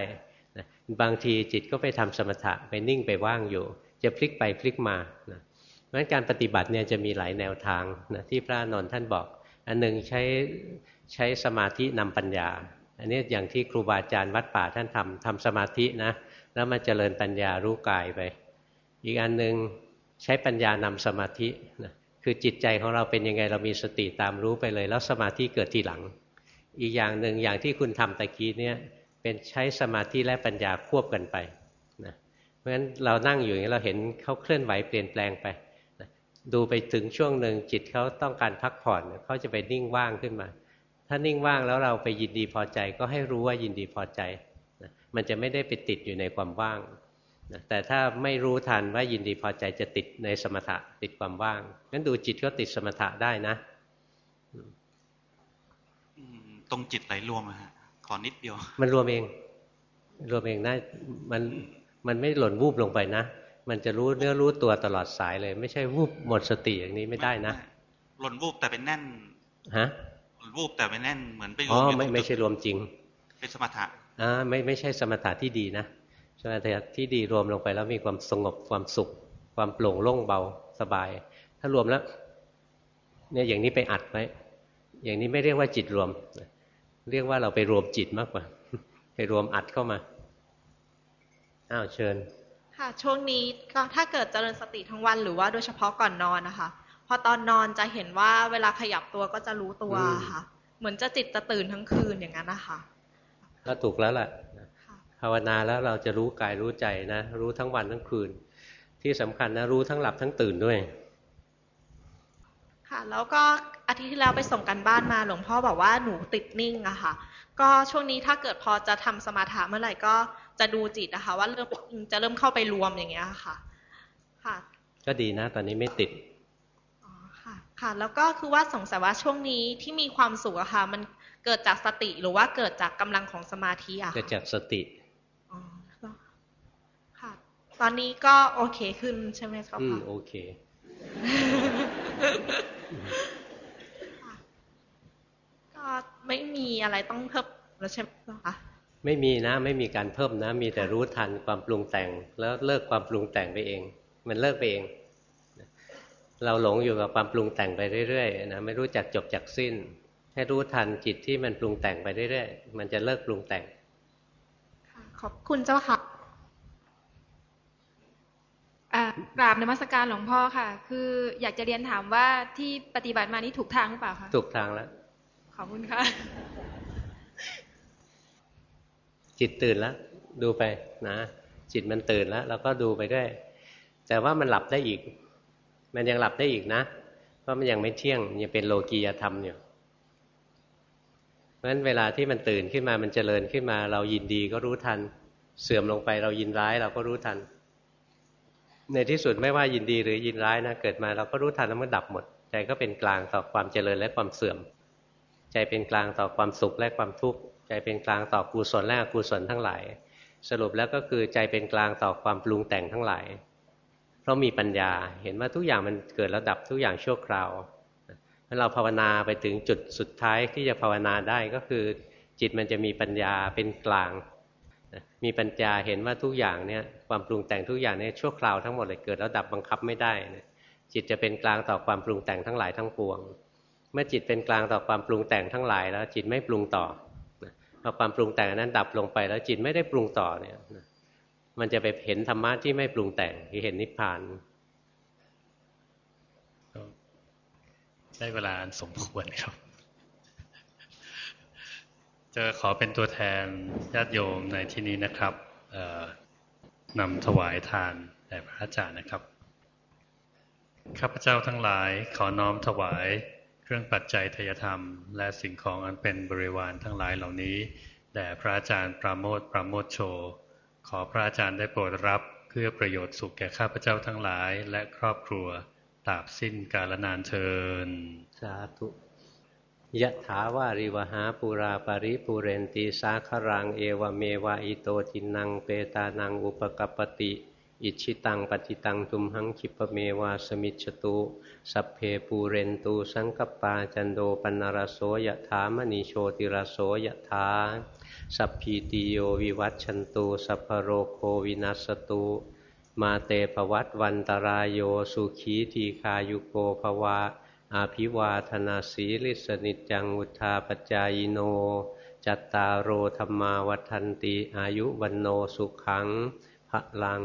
บางทีจิตก็ไปทำสมถะไปนิ่งไปว่างอยู่ จะพลิกไปพลิกมานะเพราะฉะนั้นการปฏิบัติเนี่ยจะมีหลายแนวทางนะที่พระนนท์ท่านบอก อันหนึ่งใช้ใช้สมาธินำปัญญา อันนี้อย่างที่ครูบาอาจารย์วัดป่าท่านทำทำสมาธินะแล้วมาเจริญปัญญารู้กายไป อีกอันหนึ่งใช้ปัญญานำสมาธินะคือจิตใจของเราเป็นยังไงเรามีสติตามรู้ไปเลย แล้วสมาธิเกิดทีหลัง อีกอย่างหนึ่งอย่างที่คุณทำตะกี้เนี่ย เป็นใช้สมาธิและปัญญาควบกันไปนะเพราะฉะนั้นเรานั่งอยู่อย่างนี้เราเห็นเขาเคลื่อนไหวเปลี่ยนแปลงไปนะดูไปถึงช่วงหนึ่งจิตเขาต้องการพักผ่อนเขาจะไปนิ่งว่างขึ้นมา ถ้านิ่งว่างแล้วเราไปยินดีพอใจก็ให้รู้ว่ายินดีพอใจนะมันจะไม่ได้ไปติดอยู่ในความว่างนะแต่ถ้าไม่รู้ทันว่ายินดีพอใจจะติดในสมถะติดความว่างงั้นดูจิตก็ติดสมถะได้นะตรงจิตไหลรวมอะฮะ ขอนิดเดียว มันรวมเอง รวมเองนะมันมันไม่หล่นวูบลงไปนะ มันจะรู้เนื้อรู้ตัวตลอดสายเลย ไม่ใช่วูบหมดสติอย่างนี้ไม่ได้นะ หล่นวูบแต่เป็นแน่น ฮะ หล่นวูบแต่เป็นแน่นเหมือนไปรอ๋วอมอยู่ไม่ตรงไม่จุดใช่รวมจริง เป็นสมถะอ่าไม่ไม่ใช่สมถะที่ดีนะ สมถะที่ดีรวมลงไปแล้วมีความสงบความสุข ความโปร่งโล่งเบาสบาย ถ้ารวมแล้ว เนี่ยอย่างนี้ไปอัดไว้ อย่างนี้ไม่เรียกว่าจิตรวม เรียกว่าเราไปรวมจิตมากกว่า ไปรวมอัดเข้ามาอ้าวเชิญ ค่ะช่วงนี้ก็ถ้าเกิดเจริญสติทั้งวันหรือว่าโดยเฉพาะก่อนนอนนะคะพอตอนนอนจะเห็นว่าเวลาขยับตัวก็จะรู้ตัวอืมค่ะ เหมือนจะจิตจะตื่นทั้งคืนอย่างนั้นนะคะก็ถูกแล้วแหละภาวนาแล้วเราจะรู้กายรู้ใจนะรู้ทั้งวันทั้งคืน ที่สำคัญนะรู้ทั้งหลับทั้งตื่นด้วย ค่ะ แล้วก็ อาทิตย์ที่แล้วไปส่งกันบ้านมาหลวงพ่อบอกว่าหนูติดนิ่งอะค่ะ ก็ช่วงนี้ถ้าเกิดพอจะทำสมาธิเมื่อไหร่ก็จะดูจิตนะคะ ว่าเริ่มจะเริ่มเข้าไปรวมอย่างเงี้ยค่ะ ค่ะ ก็ดีนะ ตอนนี้ไม่ติดค่ะ ค่ะ แล้วก็คือว่าสงสัยว่าช่วงนี้ที่มีความสุขอะค่ะ มันเกิดจากสติหรือว่าเกิดจากกำลังของสมาธิอะเกิดค่ะจากสติค่ะ ตอนนี้ก็โอเคขึ้นใช่ไหมครับอืมคะโอเค ก็ไม่มีอะไรต้องเพิ่มแล้วใช่ไหมคะไม่มีนะไม่มีการเพิ่มนะ มีแต่รู้ทันความปรุงแต่ง แล้วเลิกความปรุงแต่งไปเอง มันเลิกไปเอง เราหลงอยู่กับความปรุงแต่งไปเรื่อยๆนะไม่รู้จักจบจักสิ้น ให้รู้ทันจิตที่มันปรุงแต่งไปเรื่อยๆมันจะเลิกปรุงแต่งขอบคุณเจ้าค่ะอ่ากราบนมัสการหลวงพ่อค่ะ คืออยากจะเรียนถามว่าที่ปฏิบัติมานี้ถูกทางหรือเปล่าคะถูกทางแล้ว ขอบคุณค่ะ จิตตื่นแล้ว ดูไปนะ จิตมันตื่นแล้วเราก็ดูไปด้วย แต่ว่ามันหลับได้อีก มันยังหลับได้อีกนะ เพราะมันยังไม่เที่ยงยังเป็นโลกียธรรมอยู่เพราะฉะนั้นเวลาที่มันตื่นขึ้นมามันเจริญขึ้นมา เรายินดีก็รู้ทัน เสื่อมลงไปเรายินร้ายเราก็รู้ทัน ในที่สุดไม่ว่ายินดีหรือยินร้ายนะเกิดมาเราก็รู้ทันแล้วมันดับหมดใจก็เป็นกลางต่อความเจริญและความเสื่อม ใจเป็นกลางต่อความสุขและความทุกข์ใจเป็นกลางต่อกุศลและอกุศลทั้งหลาย สรุปแล้วก็คือใจเป็นกลางต่อความปรุงแต่งทั้งหลาย เพราะมีปัญญาเห็นว่าทุกอย่างมันเกิดแล้วดับทุกอย่างชั่วคราวถ้าเราภาวนาไปถึงจุดสุดท้ายที่จะภาวนาได้ก็คือ จิตมันจะมีปัญญาเป็นกลาง มีปัญญาเห็นว่าทุกอย่างเนี่ยความปรุงแต่งทุกอย่างเนี่ยชั่วคราวทั้งหมดเลยเกิดแล้วดับบังคับไม่ได้ จิตจะเป็นกลางต่อความปรุงแต่งทั้งหลายทั้งปวง เมื่อจิตเป็นกลางต่อความปรุงแต่งทั้งหลายแล้ว จิตไม่ปรุงต่อพอความปรุงแต่งนั้นดับลงไปแล้วจิตไม่ได้ปรุงต่อเนี่ยมันจะไปเห็นธรรมะที่ไม่ปรุงแต่งที่เห็นนิพพานได้เวลาสมควรครับ จะขอเป็นตัวแทนญาติโยมในที่นี้นะครับนำถวายทานแด่พระอาจารย์นะครับ ข้าพเจ้าทั้งหลายขอน้อมถวาย เครื่องปัจจัยทยธรรม และสิ่งของอันเป็นบริวารทั้งหลายเหล่านี้แด่พระอาจารย์ปราโมทปราโมทโช ขอพระอาจารย์ได้โปรดรับเพื่อประโยชน์สุขแก่ข้าพเจ้าทั้งหลาย และครอบครัวตราบสิ้นกาลนานเทอญสาธุยะถาวาริวะหาปูรา ปะริปูเรนติ สาคะรังเอวะเมวะอิโตทินนังเปตานังอุปะกัปปะติ อิจฉิตังปัตถิตังตุมหัง ขิปปะเมวะ สะมิชฌะตุ สัพเพปูเรนตุ สังกัปปาจันโท ปัณณะระโส ยะถา มะณิ โชติระโส ยะถาสัพพีติโยวิวัชชันตุสัพพะโรโควินัสตุมาเตภวัตวันตรายโยสุขีทีคายุโกภวะอาภิวาธนาสีลิสนิจังุทาปจายโน จัตตารโอธรรมาวัฏันติอายุวันโนสุขังพระลัง